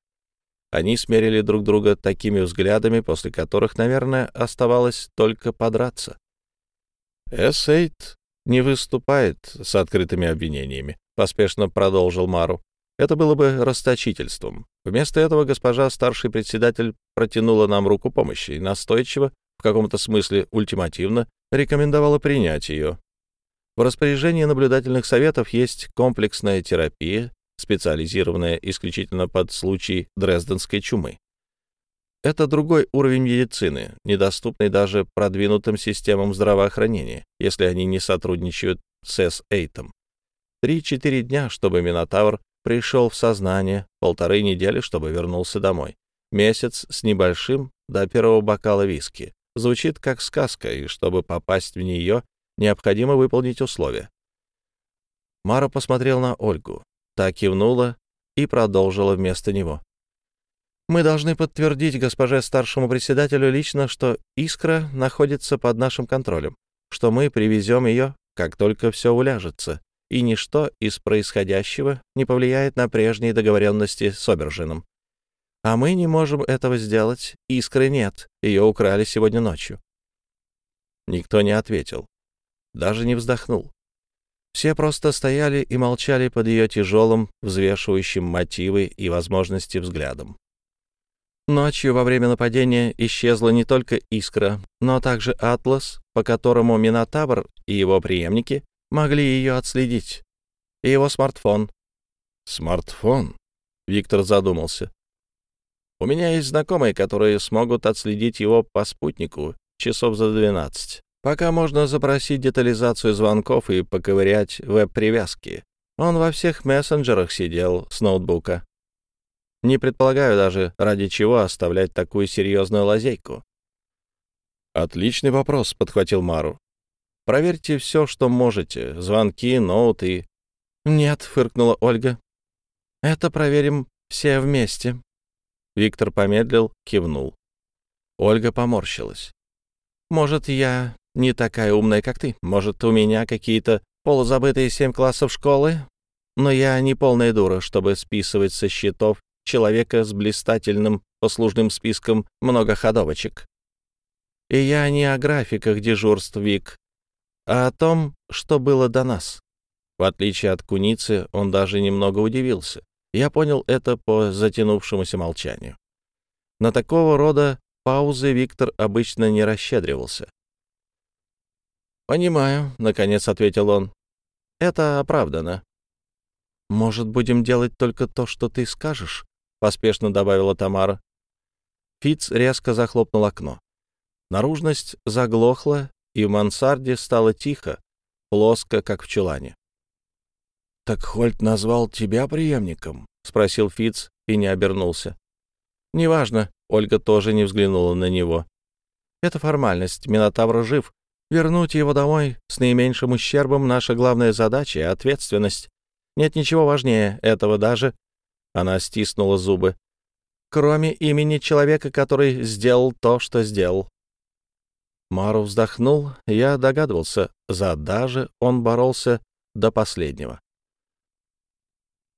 A: Они смерили друг друга такими взглядами, после которых, наверное, оставалось только подраться. «Эссейт не выступает с открытыми обвинениями», — поспешно продолжил Мару. «Это было бы расточительством. Вместо этого госпожа старший председатель протянула нам руку помощи и настойчиво, в каком-то смысле ультимативно, рекомендовала принять ее. В распоряжении наблюдательных советов есть комплексная терапия специализированная исключительно под случай дрезденской чумы. Это другой уровень медицины, недоступный даже продвинутым системам здравоохранения, если они не сотрудничают с С-8. Три-четыре дня, чтобы Минотавр пришел в сознание, полторы недели, чтобы вернулся домой. Месяц с небольшим до первого бокала виски. Звучит как сказка, и чтобы попасть в нее, необходимо выполнить условия. Мара посмотрел на Ольгу. Та кивнула и продолжила вместо него. «Мы должны подтвердить госпоже старшему председателю лично, что искра находится под нашим контролем, что мы привезем ее, как только все уляжется, и ничто из происходящего не повлияет на прежние договоренности с Обержином. А мы не можем этого сделать, искры нет, ее украли сегодня ночью». Никто не ответил, даже не вздохнул. Все просто стояли и молчали под ее тяжелым, взвешивающим мотивы и возможности взглядом. Ночью во время нападения исчезла не только искра, но также атлас, по которому Минотавр и его преемники могли ее отследить, и его смартфон. «Смартфон?» — Виктор задумался. «У меня есть знакомые, которые смогут отследить его по спутнику часов за двенадцать. Пока можно запросить детализацию звонков и поковырять веб-привязки. Он во всех мессенджерах сидел с ноутбука. Не предполагаю даже, ради чего оставлять такую серьезную лазейку. «Отличный вопрос», — подхватил Мару. «Проверьте все, что можете. Звонки, ноуты». «Нет», — фыркнула Ольга. «Это проверим все вместе». Виктор помедлил, кивнул. Ольга поморщилась. «Может, я не такая умная, как ты. Может, у меня какие-то полузабытые семь классов школы, но я не полная дура, чтобы списывать со счетов человека с блистательным послужным списком многоходовочек. И я не о графиках дежурств Вик, а о том, что было до нас. В отличие от куницы, он даже немного удивился. Я понял это по затянувшемуся молчанию. На такого рода паузы Виктор обычно не расщедривался. «Понимаю», — наконец ответил он. Это оправдано. «Может, будем делать только то, что ты скажешь?» — поспешно добавила Тамара. Фиц резко захлопнул окно. Наружность заглохла, и в мансарде стало тихо, плоско, как в чулане. «Так Хольт назвал тебя преемником?» — спросил Фиц и не обернулся. «Неважно», — Ольга тоже не взглянула на него. «Это формальность. Минотавр жив. Вернуть его домой с наименьшим ущербом — наша главная задача и ответственность. Нет ничего важнее этого даже. Она стиснула зубы. Кроме имени человека, который сделал то, что сделал. Мару вздохнул. Я догадывался, за даже он боролся до последнего.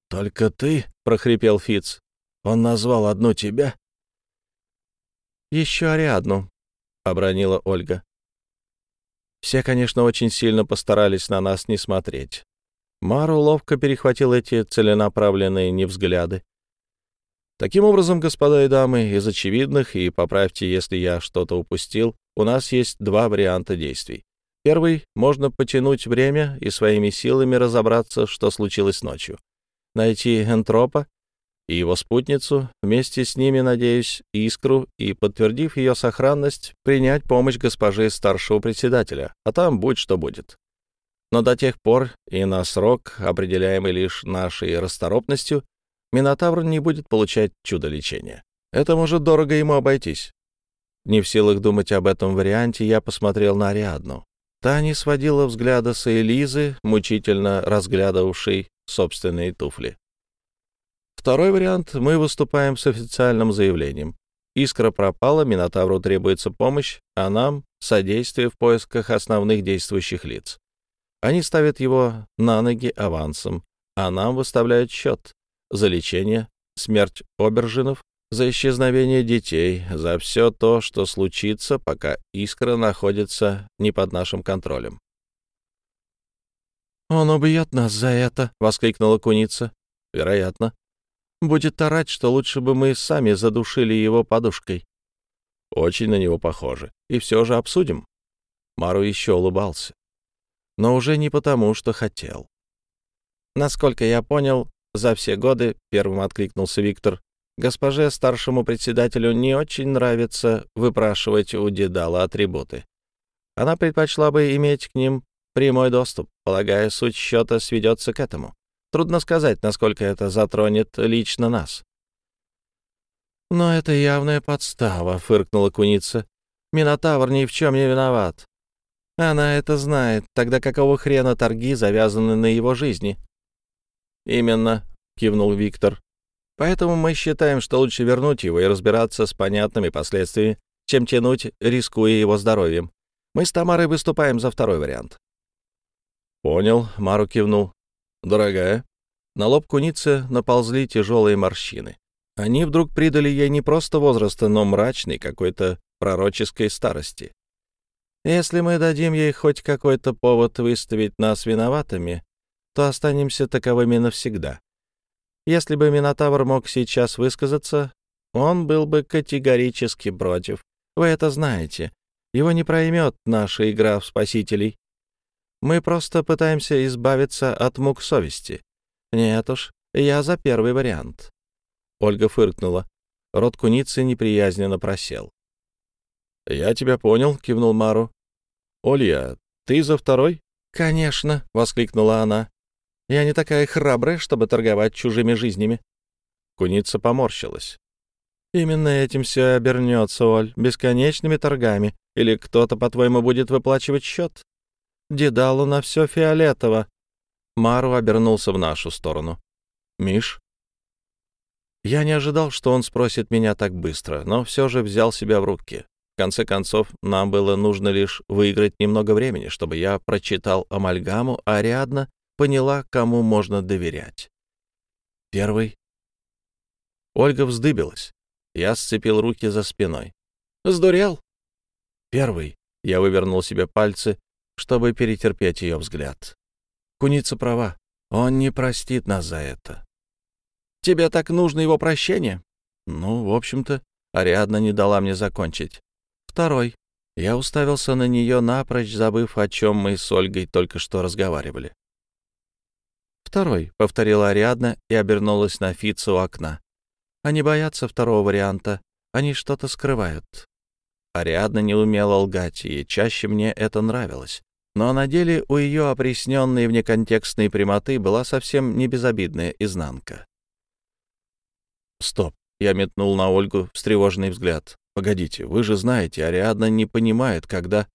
A: «Только ты?» — прохрипел Фиц. «Он назвал одну тебя?» «Еще Ариадну», — обронила Ольга. Все, конечно, очень сильно постарались на нас не смотреть. Мару ловко перехватил эти целенаправленные невзгляды. Таким образом, господа и дамы, из очевидных, и поправьте, если я что-то упустил, у нас есть два варианта действий. Первый — можно потянуть время и своими силами разобраться, что случилось ночью. Найти Энтропа и его спутницу, вместе с ними, надеюсь, Искру, и, подтвердив ее сохранность, принять помощь госпожи старшего председателя, а там будь что будет. Но до тех пор и на срок, определяемый лишь нашей расторопностью, Минотавр не будет получать чудо лечения. Это может дорого ему обойтись. Не в силах думать об этом варианте, я посмотрел на Ариадну. Та не сводила взгляда с Элизы, мучительно разглядывавшей собственные туфли. Второй вариант — мы выступаем с официальным заявлением. Искра пропала, Минотавру требуется помощь, а нам — содействие в поисках основных действующих лиц. Они ставят его на ноги авансом, а нам выставляют счет за лечение, смерть обержинов, за исчезновение детей, за все то, что случится, пока искра находится не под нашим контролем. «Он убьет нас за это!» — воскликнула куница. «Вероятно. Будет орать, что лучше бы мы сами задушили его подушкой». «Очень на него похоже. И все же обсудим». Мару еще улыбался но уже не потому, что хотел. Насколько я понял, за все годы, — первым откликнулся Виктор, — госпоже старшему председателю не очень нравится выпрашивать у Дедала атрибуты. Она предпочла бы иметь к ним прямой доступ, полагая, суть счета сведется к этому. Трудно сказать, насколько это затронет лично нас. «Но это явная подстава», — фыркнула куница. «Минотавр ни в чем не виноват. Она это знает. Тогда какого хрена торги завязаны на его жизни? Именно, кивнул Виктор. Поэтому мы считаем, что лучше вернуть его и разбираться с понятными последствиями, чем тянуть, рискуя его здоровьем. Мы с Тамарой выступаем за второй вариант. Понял, Мару кивнул. Дорогая. На лоб куницы наползли тяжелые морщины. Они вдруг придали ей не просто возраста, но мрачной какой-то пророческой старости. Если мы дадим ей хоть какой-то повод выставить нас виноватыми, то останемся таковыми навсегда. Если бы Минотавр мог сейчас высказаться, он был бы категорически против. Вы это знаете. Его не проймет наша игра в спасителей. Мы просто пытаемся избавиться от мук совести. Нет уж, я за первый вариант. Ольга фыркнула. Рот куницы неприязненно просел. «Я тебя понял», — кивнул Мару. «Олья, ты за второй?» «Конечно», — воскликнула она. «Я не такая храбрая, чтобы торговать чужими жизнями». Куница поморщилась. «Именно этим все обернется, Оль, бесконечными торгами. Или кто-то, по-твоему, будет выплачивать счет? Дедалу на все фиолетово». Мару обернулся в нашу сторону. «Миш?» Я не ожидал, что он спросит меня так быстро, но все же взял себя в руки конце концов, нам было нужно лишь выиграть немного времени, чтобы я прочитал амальгаму, а Ариадна поняла, кому можно доверять. Первый. Ольга вздыбилась. Я сцепил руки за спиной. «Сдурел?» Первый. Я вывернул себе пальцы, чтобы перетерпеть ее взгляд. Куница права. Он не простит нас за это. «Тебе так нужно его прощение?» «Ну, в общем-то, Ариадна не дала мне закончить. Второй. Я уставился на нее напрочь, забыв, о чем мы с Ольгой только что разговаривали. «Второй», — повторила Ариадна и обернулась на Фитца у окна. «Они боятся второго варианта. Они что-то скрывают». Ариадна не умела лгать, и чаще мне это нравилось. Но на деле у ее опресненной внеконтекстной прямоты была совсем не безобидная изнанка. «Стоп!» — я метнул на Ольгу встревоженный взгляд. «Погодите, вы же знаете, Ариадна не понимает, когда...»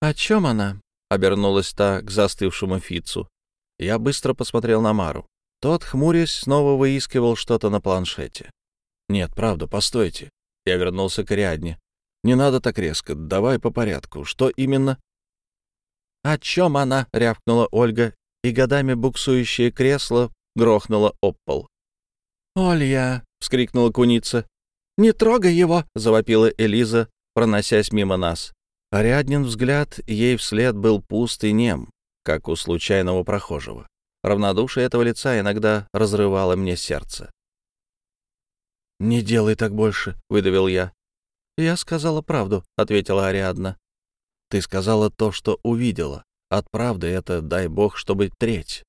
A: «О чем она?» — обернулась та к застывшему Фицу. Я быстро посмотрел на Мару. Тот, хмурясь, снова выискивал что-то на планшете. «Нет, правда, постойте». Я вернулся к Ариадне. «Не надо так резко, давай по порядку. Что именно?» «О чем она?» — рявкнула Ольга, и годами буксующее кресло грохнуло об пол. «Олья!» — вскрикнула куница. «Не трогай его!» — завопила Элиза, проносясь мимо нас. Ариаднин взгляд ей вслед был пуст и нем как у случайного прохожего. Равнодушие этого лица иногда разрывало мне сердце. «Не делай так больше», — выдавил я. «Я сказала правду», — ответила Ариадна. «Ты сказала то, что увидела. От правды это, дай бог, чтобы треть».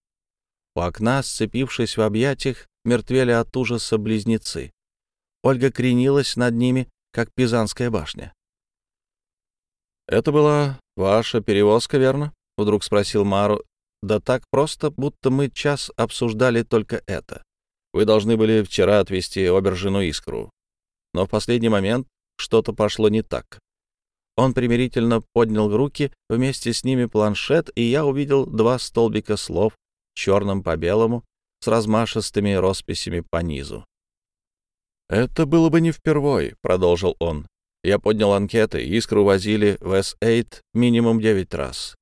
A: У окна, сцепившись в объятиях, мертвели от ужаса близнецы. Ольга кренилась над ними, как Пизанская башня. «Это была ваша перевозка, верно?» — вдруг спросил Мару. «Да так просто, будто мы час обсуждали только это. Вы должны были вчера отвезти обержину Искру. Но в последний момент что-то пошло не так. Он примирительно поднял руки, вместе с ними планшет, и я увидел два столбика слов, черным по белому, с размашистыми росписями по низу. «Это было бы не впервой», — продолжил он. «Я поднял анкеты, искру возили в S8 минимум девять раз.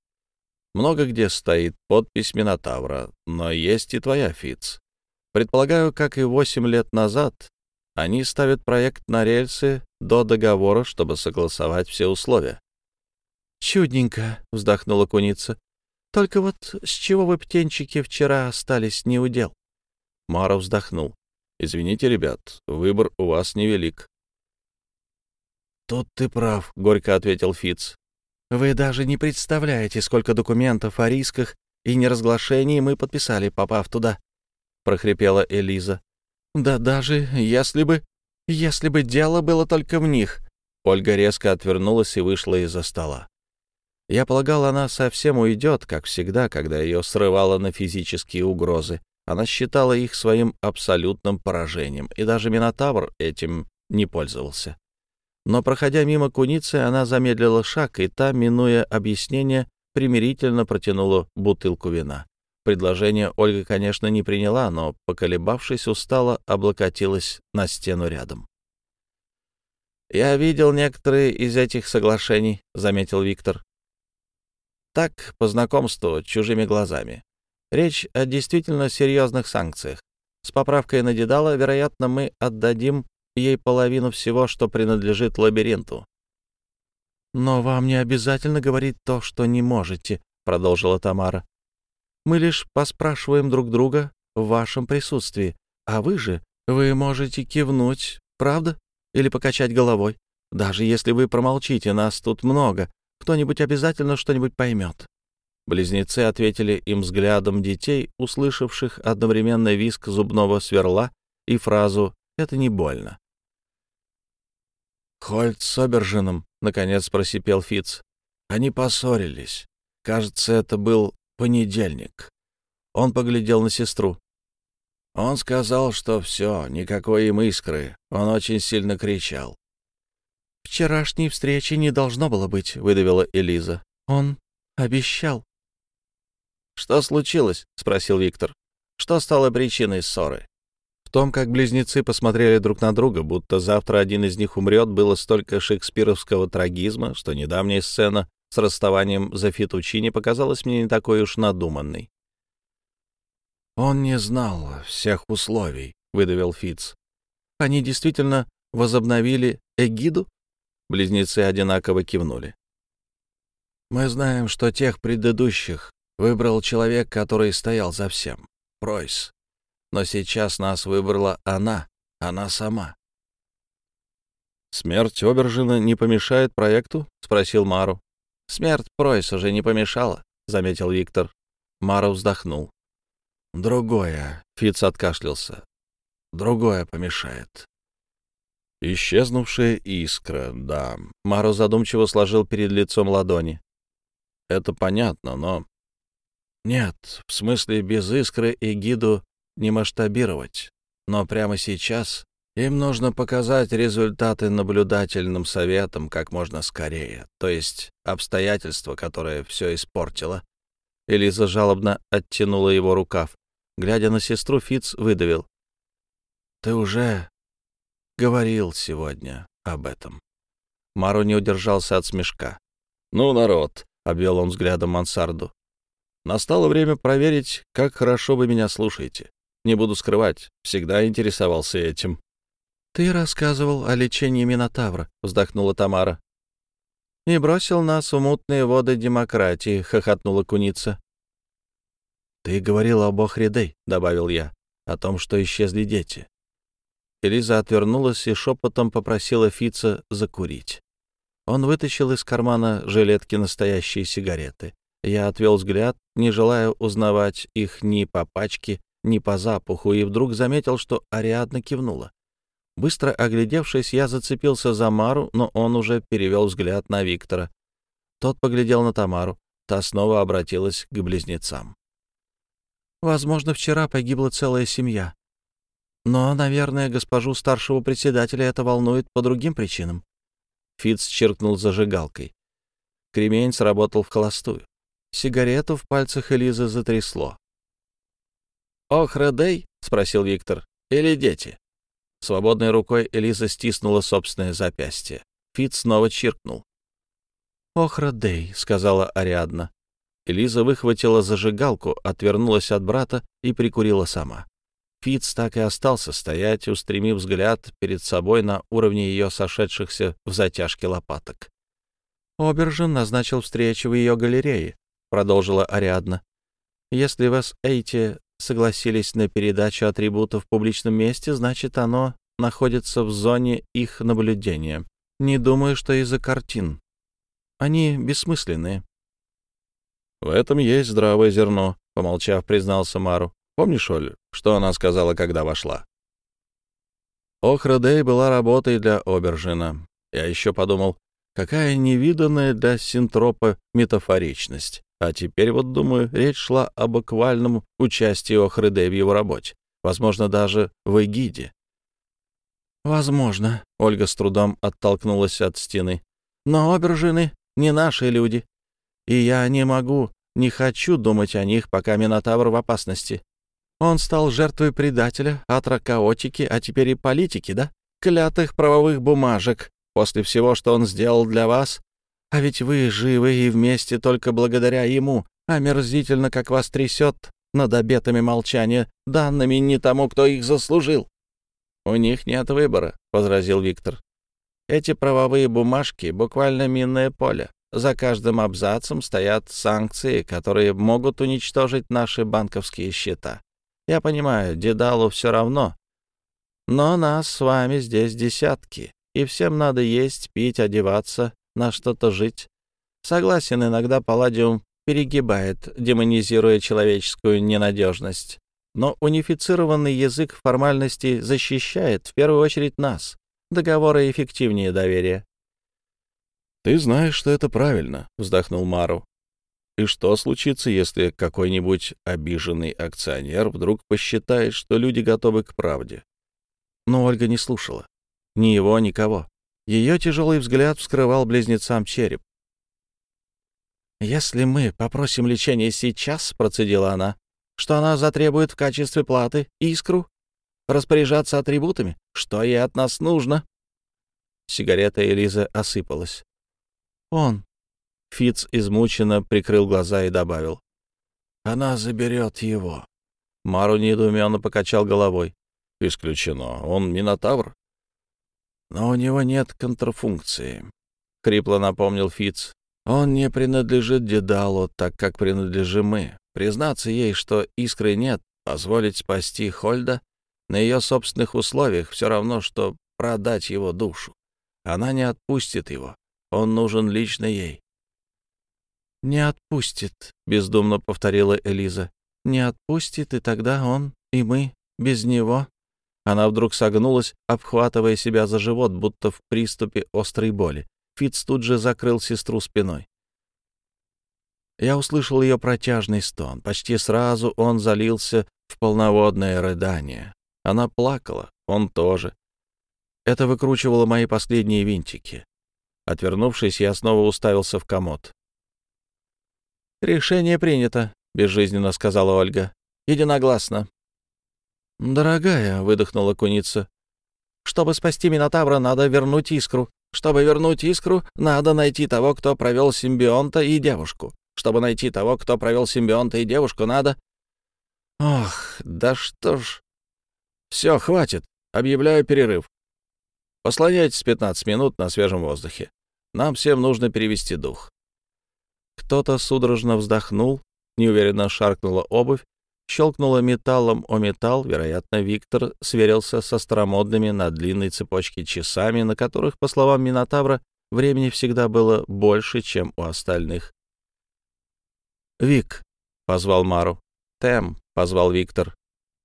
A: Много где стоит подпись Минотавра, но есть и твоя, Фиц. Предполагаю, как и восемь лет назад, они ставят проект на рельсы до договора, чтобы согласовать все условия. «Чудненько», — вздохнула куница. «Только вот с чего вы, птенчики, вчера остались не удел?» Мара вздохнул. «Извините, ребят, выбор у вас невелик». «Тут ты прав», — горько ответил Фиц. Вы даже не представляете, сколько документов о рисках и неразглашении мы подписали, попав туда, — прохрипела Элиза. Да даже если бы... если бы дело было только в них. Ольга резко отвернулась и вышла из-за стола. Я полагал, она совсем уйдет, как всегда, когда ее срывало на физические угрозы. Она считала их своим абсолютным поражением, и даже Минотавр этим не пользовался. Но, проходя мимо куницы, она замедлила шаг, и та, минуя объяснение, примирительно протянула бутылку вина. Предложение Ольга, конечно, не приняла, но, поколебавшись, устало облокотилась на стену рядом. «Я видел некоторые из этих соглашений», — заметил Виктор. «Так, по знакомству, чужими глазами. Речь о действительно серьезных санкциях. С поправкой на Дедала, вероятно, мы отдадим ей половину всего, что принадлежит лабиринту. «Но вам не обязательно говорить то, что не можете», — продолжила Тамара. «Мы лишь поспрашиваем друг друга в вашем присутствии, а вы же, вы можете кивнуть, правда? Или покачать головой. Даже если вы промолчите, нас тут много, кто-нибудь обязательно что-нибудь поймет». Близнецы ответили им взглядом детей, услышавших одновременно виск зубного сверла и фразу «это не больно». «Хольт с Обержином», — наконец просипел Фиц. Они поссорились. Кажется, это был понедельник. Он поглядел на сестру. Он сказал, что все, никакой им искры. Он очень сильно кричал. «Вчерашней встречи не должно было быть», — выдавила Элиза. «Он обещал». «Что случилось?» — спросил Виктор. «Что стало причиной ссоры?» том, как близнецы посмотрели друг на друга, будто завтра один из них умрет, было столько шекспировского трагизма, что недавняя сцена с расставанием за Фитучини показалась мне не такой уж надуманной. «Он не знал всех условий», — выдавил Фиц. «Они действительно возобновили эгиду?» Близнецы одинаково кивнули. «Мы знаем, что тех предыдущих выбрал человек, который стоял за всем — Пройс. Но сейчас нас выбрала она, она сама. «Смерть Обержина не помешает проекту?» — спросил Мару. «Смерть Пройс уже не помешала», — заметил Виктор. Мару вздохнул. Другое. Фиц откашлялся. Другое помешает. Исчезнувшая искра, да. Маро задумчиво сложил перед лицом ладони. Это понятно, но... Нет, в смысле без искры и гиду не масштабировать. Но прямо сейчас им нужно показать результаты наблюдательным советам как можно скорее, то есть обстоятельства, которое все испортило. Элиза жалобно оттянула его рукав. Глядя на сестру, Фиц выдавил. «Ты уже говорил сегодня об этом». Мару не удержался от смешка. «Ну, народ», — обвел он взглядом мансарду. «Настало время проверить, как хорошо вы меня слушаете. Не буду скрывать, всегда интересовался этим». «Ты рассказывал о лечении Минотавра», — вздохнула Тамара. «И бросил нас в мутные воды демократии», — хохотнула куница. «Ты говорил об Охридей», — добавил я, — «о том, что исчезли дети». Элиза отвернулась и шепотом попросила Фица закурить. Он вытащил из кармана жилетки настоящие сигареты. Я отвел взгляд, не желая узнавать их ни по пачке, ни по запаху, и вдруг заметил, что Ариадна кивнула. Быстро оглядевшись, я зацепился за Мару, но он уже перевел взгляд на Виктора. Тот поглядел на Тамару, та снова обратилась к близнецам. «Возможно, вчера погибла целая семья. Но, наверное, госпожу старшего председателя это волнует по другим причинам». Фиц черкнул зажигалкой. Кремень сработал в холостую. Сигарету в пальцах Элизы затрясло. «Ох, Редей?» — спросил Виктор. «Или дети?» Свободной рукой Элиза стиснула собственное запястье. Фит снова чиркнул. «Охра Дэй», — сказала Ариадна. Элиза выхватила зажигалку, отвернулась от брата и прикурила сама. Фитц так и остался стоять, устремив взгляд перед собой на уровне ее сошедшихся в затяжке лопаток. «Обержин назначил встречу в ее галерее», — продолжила Ариадна. «Если вас Эйти согласились на передачу атрибутов в публичном месте, значит, оно находится в зоне их наблюдения. Не думаю, что из-за картин. Они бессмысленные.
B: В этом есть здравое зерно, помолчав, признался Мару. Помнишь, Оль, что она сказала, когда вошла?
A: Охрадей была работой для Обержина. Я еще подумал, какая невиданная для синтропа метафоричность. А теперь вот, думаю, речь шла об буквальном участии Охрыде в его работе, возможно, даже в эгиде. «Возможно», — Ольга с трудом оттолкнулась от стены. «Но обержины не наши люди, и я не могу, не хочу думать о них, пока Минотавр в опасности. Он стал жертвой предателя, атракаотики, а теперь и политики, да? Клятых правовых бумажек. После всего, что он сделал для вас, а ведь вы живы и вместе только благодаря ему. Омерзительно, как вас трясет над обетами молчания, данными не тому, кто их заслужил. — У них нет выбора, — возразил Виктор. Эти правовые бумажки — буквально минное поле. За каждым абзацем стоят санкции, которые могут уничтожить наши банковские счета. Я понимаю, Дедалу все равно. Но нас с вами здесь десятки, и всем надо есть, пить, одеваться, на что-то жить. Согласен, иногда Палладиум перегибает, демонизируя человеческую ненадежность. Но унифицированный язык формальности защищает, в первую очередь, нас. Договоры эффективнее доверия.
B: «Ты знаешь, что это правильно», — вздохнул Мару. «И что случится, если какой-нибудь обиженный акционер вдруг посчитает, что люди готовы к правде?»
A: Но Ольга не слушала. Ни его, никого. Ее тяжелый взгляд вскрывал близнецам череп. «Если мы попросим лечения сейчас», — процедила она, — «что она затребует в качестве платы искру? Распоряжаться атрибутами? Что ей от нас нужно?» Сигарета Элизы осыпалась. «Он». Фиц измученно прикрыл глаза и добавил. «Она заберет его». Мару недоуменно покачал головой.
B: «Исключено. Он Минотавр?»
A: Но у него нет контрфункции, — хрипло напомнил Фиц. Он не принадлежит Дедалу, так как принадлежим мы. Признаться ей, что искры нет, позволить спасти Хольда на ее собственных условиях все равно, что продать его душу. Она не отпустит его. Он нужен лично ей. «Не отпустит», — бездумно повторила Элиза.
B: не отпустит, и тогда он и мы без него. Она вдруг согнулась, обхватывая себя за живот, будто в приступе острой боли. Фиц тут же закрыл сестру спиной. Я услышал ее протяжный стон. Почти сразу он залился в полноводное рыдание. Она плакала, он тоже. Это выкручивало мои последние винтики. Отвернувшись, я снова уставился в комод. «Решение принято», — безжизненно сказала Ольга. «Единогласно». «Дорогая», — выдохнула куница, — «чтобы спасти Минотавра, надо вернуть искру. Чтобы вернуть искру, надо найти того, кто провел симбионта и девушку. Чтобы найти того, кто провел симбионта и девушку, надо...» «Ох, да что ж...» «Все, хватит. Объявляю перерыв. Послоняйтесь 15 минут на свежем воздухе. Нам всем нужно перевести дух». Кто-то судорожно вздохнул, неуверенно шаркнула обувь, щелкнула металлом о металл. Вероятно, Виктор сверился со старомодными на длинной цепочке часами, на которых, по словам Минотавра, времени всегда было больше, чем у остальных. «Вик», — позвал Мару. «Тем», — позвал Виктор.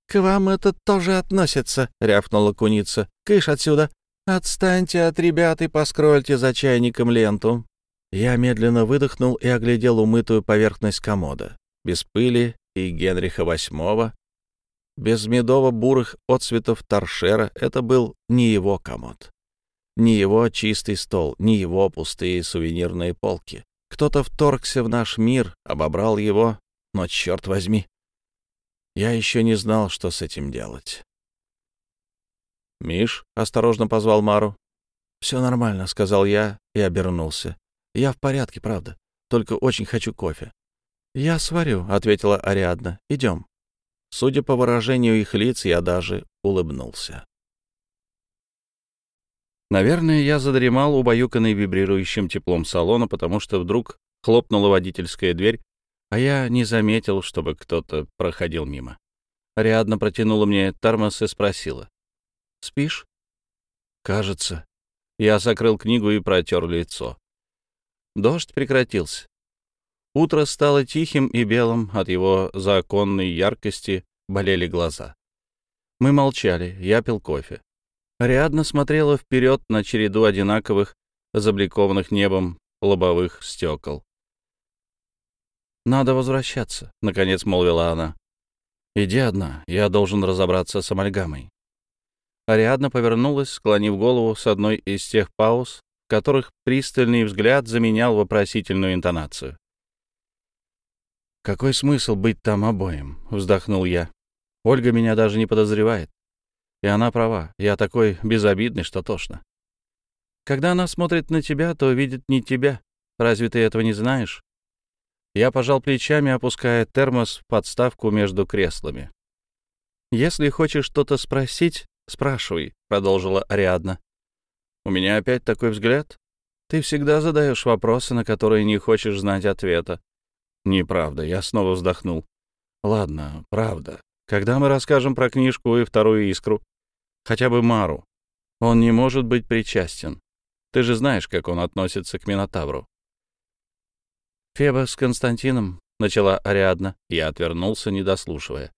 B: «К вам это тоже относится», — рявкнула куница. «Кыш отсюда! Отстаньте от ребят и поскрольте за чайником ленту». Я медленно выдохнул и оглядел умытую поверхность комода. Без пыли и Генриха VIII, без медово-бурых отцветов торшера, это был не его комод. Не его чистый стол, не его пустые сувенирные полки. Кто-то вторгся в наш мир, обобрал его, но, черт возьми, я еще не знал, что с этим делать. «Миш», — осторожно позвал Мару. «Все нормально», — сказал я и обернулся. Я в порядке, правда. Только очень хочу кофе. Я сварю, ответила Ариадна. Идем. Судя по выражению их лиц, я даже улыбнулся. Наверное, я задремал, убаюканный вибрирующим теплом салона, потому что вдруг хлопнула водительская дверь, а я не заметил, чтобы кто-то проходил мимо. Ариадна протянула мне термос и спросила. «Спишь?» «Кажется». Я закрыл книгу и протер лицо. Дождь прекратился. Утро стало тихим и белым, от его законной яркости болели глаза. Мы молчали, я пил кофе. Ариадна смотрела вперед на череду одинаковых, забликованных небом лобовых стекол. «Надо возвращаться», — наконец молвила она. «Иди одна, я должен разобраться с амальгамой». Ариадна повернулась, склонив голову с одной из тех пауз, которых пристальный взгляд заменял вопросительную интонацию. «Какой смысл быть там обоим?» — вздохнул я. «Ольга меня даже не подозревает. И она права, я такой безобидный, что тошно. Когда она смотрит на тебя, то видит не тебя. Разве ты этого не знаешь?» Я пожал плечами, опуская термос в подставку между креслами. «Если хочешь что-то спросить, спрашивай», — продолжила Ариадна. У меня опять такой взгляд? Ты всегда задаешь вопросы, на которые не хочешь знать ответа. Неправда, я снова вздохнул. Ладно, правда. Когда мы расскажем про книжку и вторую искру? Хотя бы Мару. Он не может быть причастен. Ты же знаешь, как он относится к Минотавру. Феба с Константином, — начала Ариадна. Я отвернулся, не дослушивая.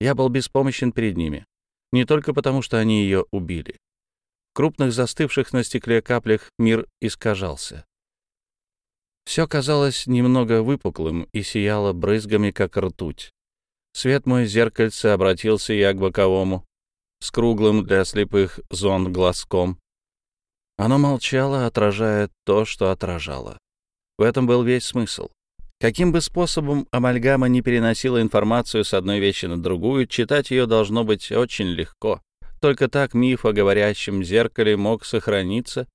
B: Я был беспомощен перед ними. Не только потому, что они ее убили крупных застывших на стекле каплях мир искажался. Все казалось немного выпуклым и сияло брызгами, как ртуть. Свет мой зеркальце обратился я к боковому, с круглым для слепых зон глазком. Оно молчало, отражая то, что отражало. В этом был весь смысл. Каким бы способом амальгама не переносила информацию с одной вещи на другую, читать ее должно быть очень легко. Только так миф о говорящем зеркале мог сохраниться,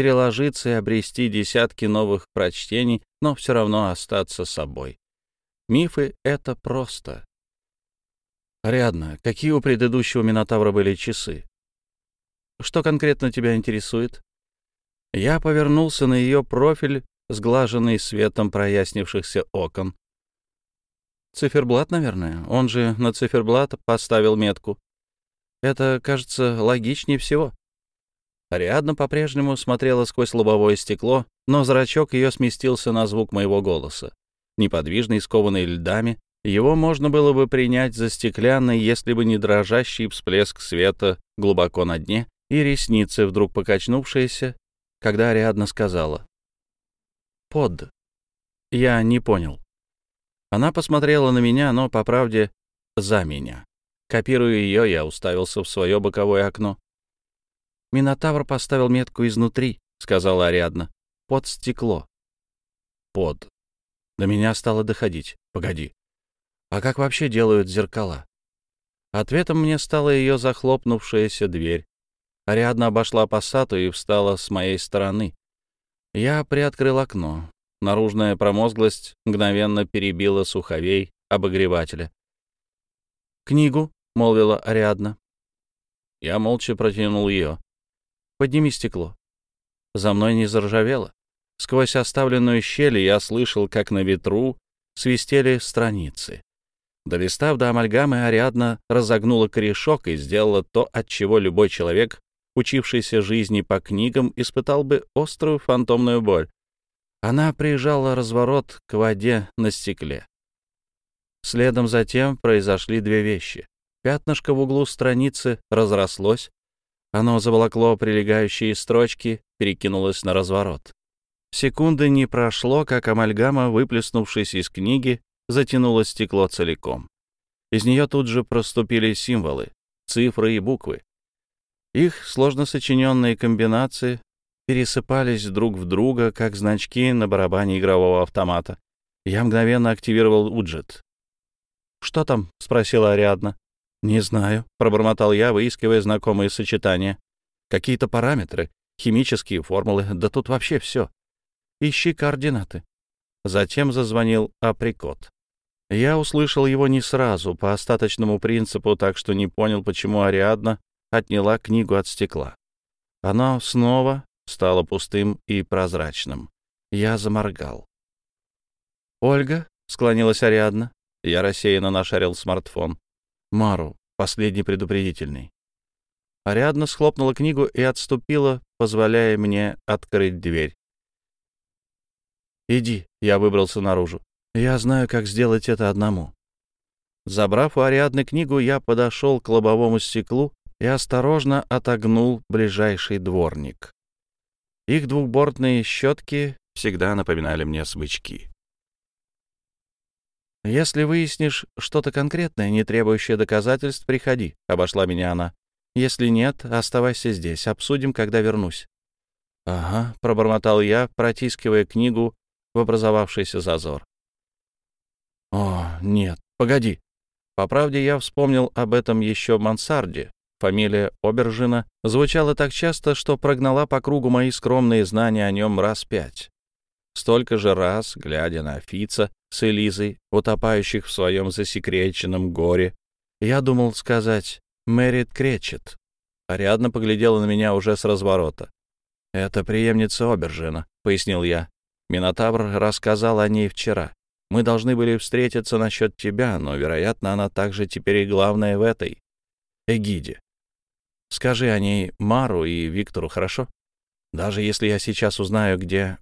B: переложиться и обрести десятки новых прочтений, но все равно остаться собой. Мифы — это просто. Ариадна, какие у предыдущего Минотавра были часы? Что конкретно тебя интересует? Я повернулся на ее профиль, сглаженный светом прояснившихся окон. Циферблат, наверное. Он же на циферблат поставил метку. Это, кажется, логичнее всего. Ариадна по-прежнему смотрела сквозь лобовое стекло, но зрачок ее сместился на звук моего голоса. Неподвижный, скованный льдами, Его можно было бы принять за стеклянный, если бы не дрожащий всплеск света глубоко на дне и ресницы, вдруг покачнувшиеся, когда Ариадна сказала «Под». Я не понял. Она посмотрела на меня, но, по правде, за меня. Копируя ее, я уставился в свое боковое окно. «Минотавр поставил метку изнутри», — сказала Ариадна. «Под стекло». «Под». До меня стало доходить. Погоди. А как вообще делают зеркала? Ответом мне стала ее захлопнувшаяся дверь. Ариадна обошла пассату и встала с моей стороны. Я приоткрыл окно. Наружная промозглость мгновенно перебила суховей обогревателя. «Книгу», — молвила Ариадна. Я молча протянул ее. «Подними стекло». За мной не заржавело. Сквозь оставленную щель я слышал, как на ветру свистели страницы. Долистав до амальгамы, Ариадна разогнула корешок и сделала то, от чего любой человек, учившийся жизни по книгам, испытал бы острую фантомную боль. Она прижала разворот к воде на стекле. Следом затем произошли две вещи. Пятнышко в углу страницы разрослось, оно заволокло прилегающие строчки, перекинулось на разворот. Секунды не прошло, как амальгама, выплеснувшись из книги, затянуло стекло целиком. Из нее тут же проступили символы, цифры и буквы. Их сложно сочиненные комбинации пересыпались друг в друга, как значки на барабане игрового автомата. Я мгновенно активировал уджет. «Что там?» — спросила Ариадна. «Не знаю», — пробормотал я, выискивая знакомые сочетания. «Какие-то параметры, химические формулы, да тут вообще все. Ищи координаты». Затем зазвонил априкот. Я услышал его не сразу, по остаточному принципу, так что не понял, почему Ариадна отняла книгу от стекла. Она снова стала пустым и прозрачным. Я заморгал. «Ольга?» — склонилась Ариадна. Я рассеянно нашарил смартфон. «Мару, последний предупредительный». Ариадна схлопнула книгу и отступила, позволяя мне открыть дверь. «Иди», — я выбрался наружу. Я знаю, как сделать это одному. Забрав у Ариадны книгу, я подошел к лобовому стеклу и осторожно отогнул ближайший дворник. Их двухбортные щетки всегда напоминали мне смычки. «Если выяснишь что-то конкретное, не требующее доказательств, приходи», — обошла меня она. «Если нет, оставайся здесь, обсудим, когда вернусь». «Ага», — пробормотал я, протискивая книгу в образовавшийся зазор. О, нет, погоди. По правде, я вспомнил об этом еще в мансарде. Фамилия Обержина звучала так часто, что прогнала по кругу мои скромные знания о нем раз пять. Столько же раз, глядя на Фица с Элизой, утопающих в своем засекреченном горе, я думал сказать «Мэрит Кречет». Ариадна поглядела на меня уже с разворота. «Это преемница Обержина», — пояснил я. Минотавр рассказал о ней вчера. Мы должны были встретиться насчет тебя, но, вероятно, она также теперь и главная в этой эгиде. Скажи о ней Мару и Виктору, хорошо? Даже если я сейчас узнаю, где...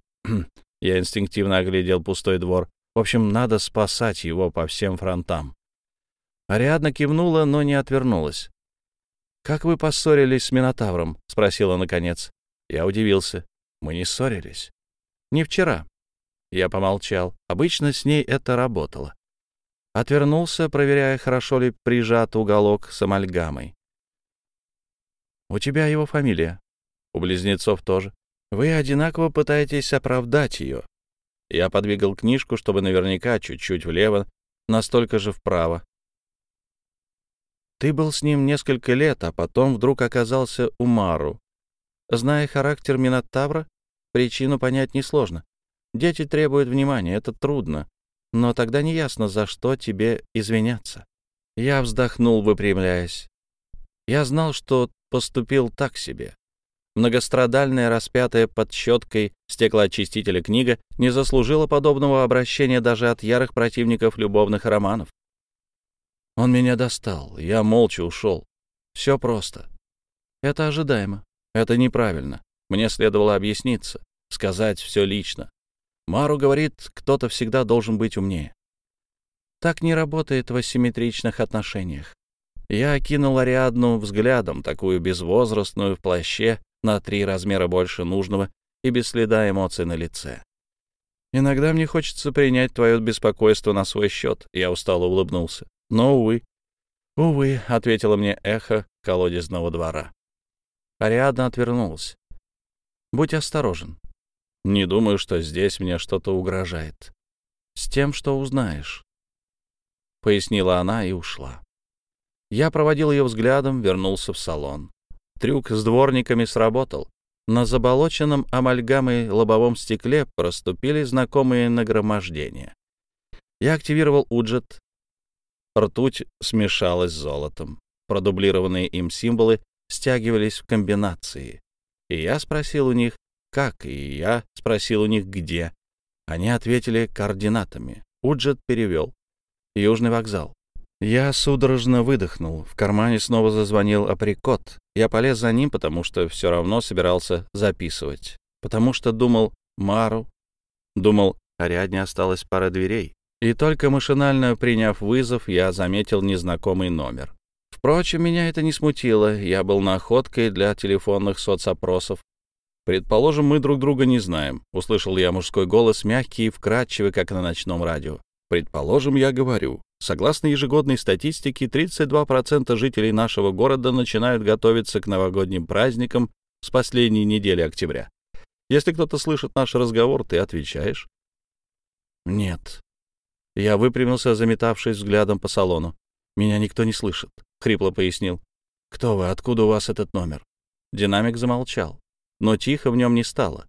B: я инстинктивно оглядел пустой двор. В общем, надо спасать его по всем фронтам. Ариадна кивнула, но не отвернулась. «Как вы поссорились с Минотавром?» — спросила наконец. Я удивился. «Мы не ссорились». «Не вчера. Я помолчал. Обычно с ней это работало. Отвернулся, проверяя, хорошо ли прижат уголок с амальгамой. «У тебя его фамилия. У близнецов тоже. Вы одинаково пытаетесь оправдать ее». Я подвигал книжку, чтобы наверняка чуть-чуть влево, настолько же вправо. Ты был с ним несколько лет, а потом вдруг оказался у Мару. Зная характер Минотавра, причину понять несложно. Дети требуют внимания, это трудно. Но тогда неясно, за что тебе извиняться. Я вздохнул, выпрямляясь. Я знал, что поступил так себе. Многострадальная, распятая под щеткой стеклоочистителя книга не заслужила подобного обращения даже от ярых противников любовных романов. Он меня достал, я молча ушел. Все просто. Это ожидаемо. Это неправильно. Мне следовало объясниться, сказать все лично. Мару говорит, кто-то всегда должен быть умнее. Так не работает в асимметричных отношениях. Я окинул Ариадну взглядом, такую безвозрастную в плаще, на три размера больше нужного и без следа эмоций на лице. «Иногда мне хочется принять твое беспокойство на свой счет», — я устало улыбнулся. «Но, увы». «Увы», — ответила мне эхо колодезного двора. Ариадна отвернулась. «Будь осторожен. Не думаю, что здесь мне что-то угрожает. С тем, что узнаешь», — пояснила она и ушла. Я проводил ее взглядом, вернулся в салон. Трюк с дворниками сработал. На заболоченном амальгамой лобовом стекле проступили знакомые нагромождения. Я активировал уджет. Ртуть смешалась с золотом. Продублированные им символы стягивались в комбинации. И я спросил у них, как, и я спросил у них, где. Они ответили координатами. Уджет перевел. Южный вокзал. Я судорожно выдохнул. В кармане снова зазвонил априкот. Я полез за ним, потому что все равно собирался записывать. Потому что думал Мару. Думал, Ариадне осталась пара дверей. И только машинально приняв вызов, я заметил незнакомый номер. Впрочем, меня это не смутило. Я был находкой для телефонных соцопросов. «Предположим, мы друг друга не знаем», — услышал я мужской голос, мягкий и вкрадчивый, как на ночном радио. «Предположим, я говорю. Согласно ежегодной статистике, 32% жителей нашего города начинают готовиться к новогодним праздникам с последней недели октября. Если кто-то слышит наш разговор, ты отвечаешь? Нет. Я выпрямился, заметавшись взглядом по салону. Меня никто не слышит, — хрипло пояснил. Кто вы? Откуда у вас этот номер? Динамик замолчал, но тихо в нем не стало.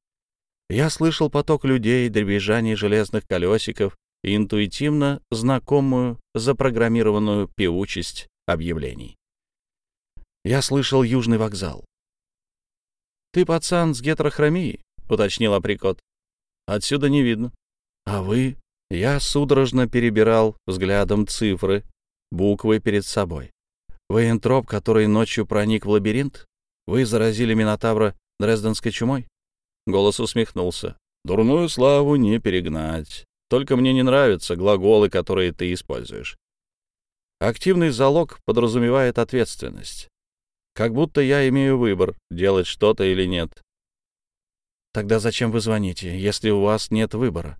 B: Я слышал поток людей, дребезжание железных колесиков, интуитивно знакомую запрограммированную певучесть объявлений. Я слышал Южный вокзал. «Ты пацан с гетерохромией?» — уточнил априкот. «Отсюда не видно». «А вы?» Я судорожно перебирал взглядом цифры, буквы перед собой. «Вы энтроп, который ночью проник в лабиринт? Вы заразили Минотавра дрезденской чумой?» Голос усмехнулся. «Дурную славу не перегнать. Только мне не нравятся глаголы, которые ты используешь. Активный залог подразумевает ответственность. Как будто я имею выбор, делать что-то или нет. Тогда зачем вы звоните, если у вас нет выбора?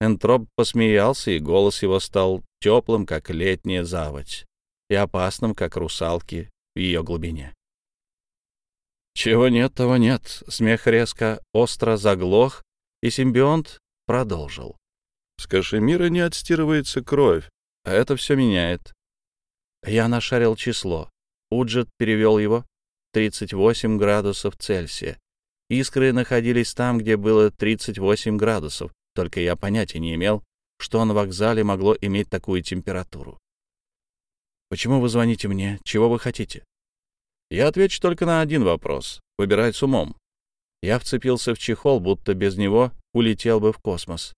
B: Энтроп посмеялся, и голос его стал теплым, как летняя заводь, и опасным, как русалки в ее глубине. Чего нет, того нет. Смех резко остро заглох, и симбионт продолжил. С кашемира не отстирывается кровь, а это все меняет. Я нашарил число. Уджет перевел его. 38 градусов Цельсия. Искры находились там, где было 38 градусов, только я понятия не имел, что на вокзале могло иметь такую температуру. «Почему вы звоните мне? Чего вы хотите?» Я отвечу только на один вопрос. Выбирать с умом. Я вцепился в чехол, будто без него улетел бы в космос.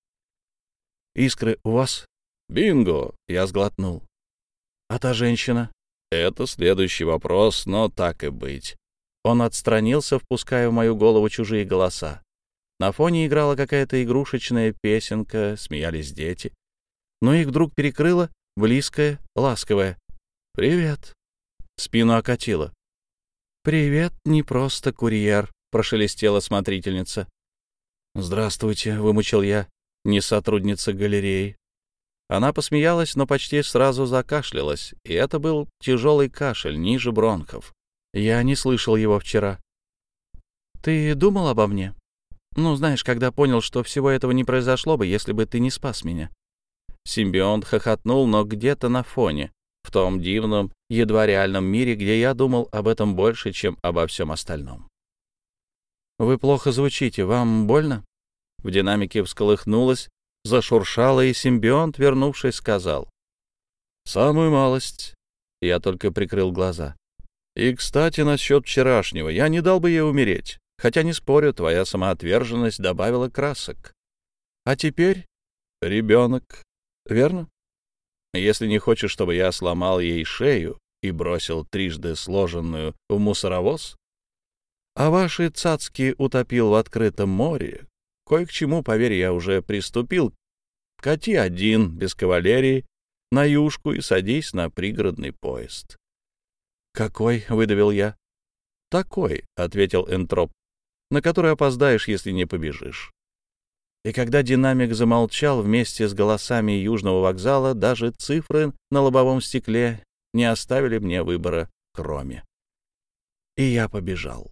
B: Искры у вас? Бинго! Я сглотнул. А та женщина? Это следующий вопрос, но так и быть. Он отстранился, впуская в мою голову чужие голоса. На фоне играла какая-то игрушечная песенка, смеялись дети. Но их вдруг перекрыло близкое, ласковое. «Привет». Спину окатило. «Привет, не просто курьер», — прошелестела смотрительница. «Здравствуйте», — вымучил я не сотрудница галереи. Она посмеялась, но почти сразу закашлялась, и это был тяжелый кашель ниже бронхов. Я не слышал его вчера. «Ты думал обо мне? Ну, знаешь, когда понял, что всего этого не произошло бы, если бы ты не спас меня». Симбионт хохотнул, но где-то на фоне, в том дивном, едва реальном мире, где я думал об этом больше, чем обо всем остальном. «Вы плохо звучите. Вам больно?» В динамике всколыхнулось, зашуршало, и симбионт, вернувшись, сказал. «Самую малость». Я только прикрыл глаза. «И, кстати, насчет вчерашнего. Я не дал бы ей умереть. Хотя, не спорю, твоя самоотверженность добавила красок. А теперь ребенок, верно? Если не хочешь, чтобы я сломал ей шею и бросил трижды сложенную в мусоровоз, а ваши цацки утопил в открытом море, Кое к чему, поверь, я уже приступил. Кати один, без кавалерии, на юшку и садись на пригородный поезд. «Какой?» — выдавил я. «Такой», — ответил Энтроп, — «на который опоздаешь, если не побежишь». И когда динамик замолчал вместе с голосами Южного вокзала, даже цифры на лобовом стекле не оставили мне выбора, кроме. И я побежал.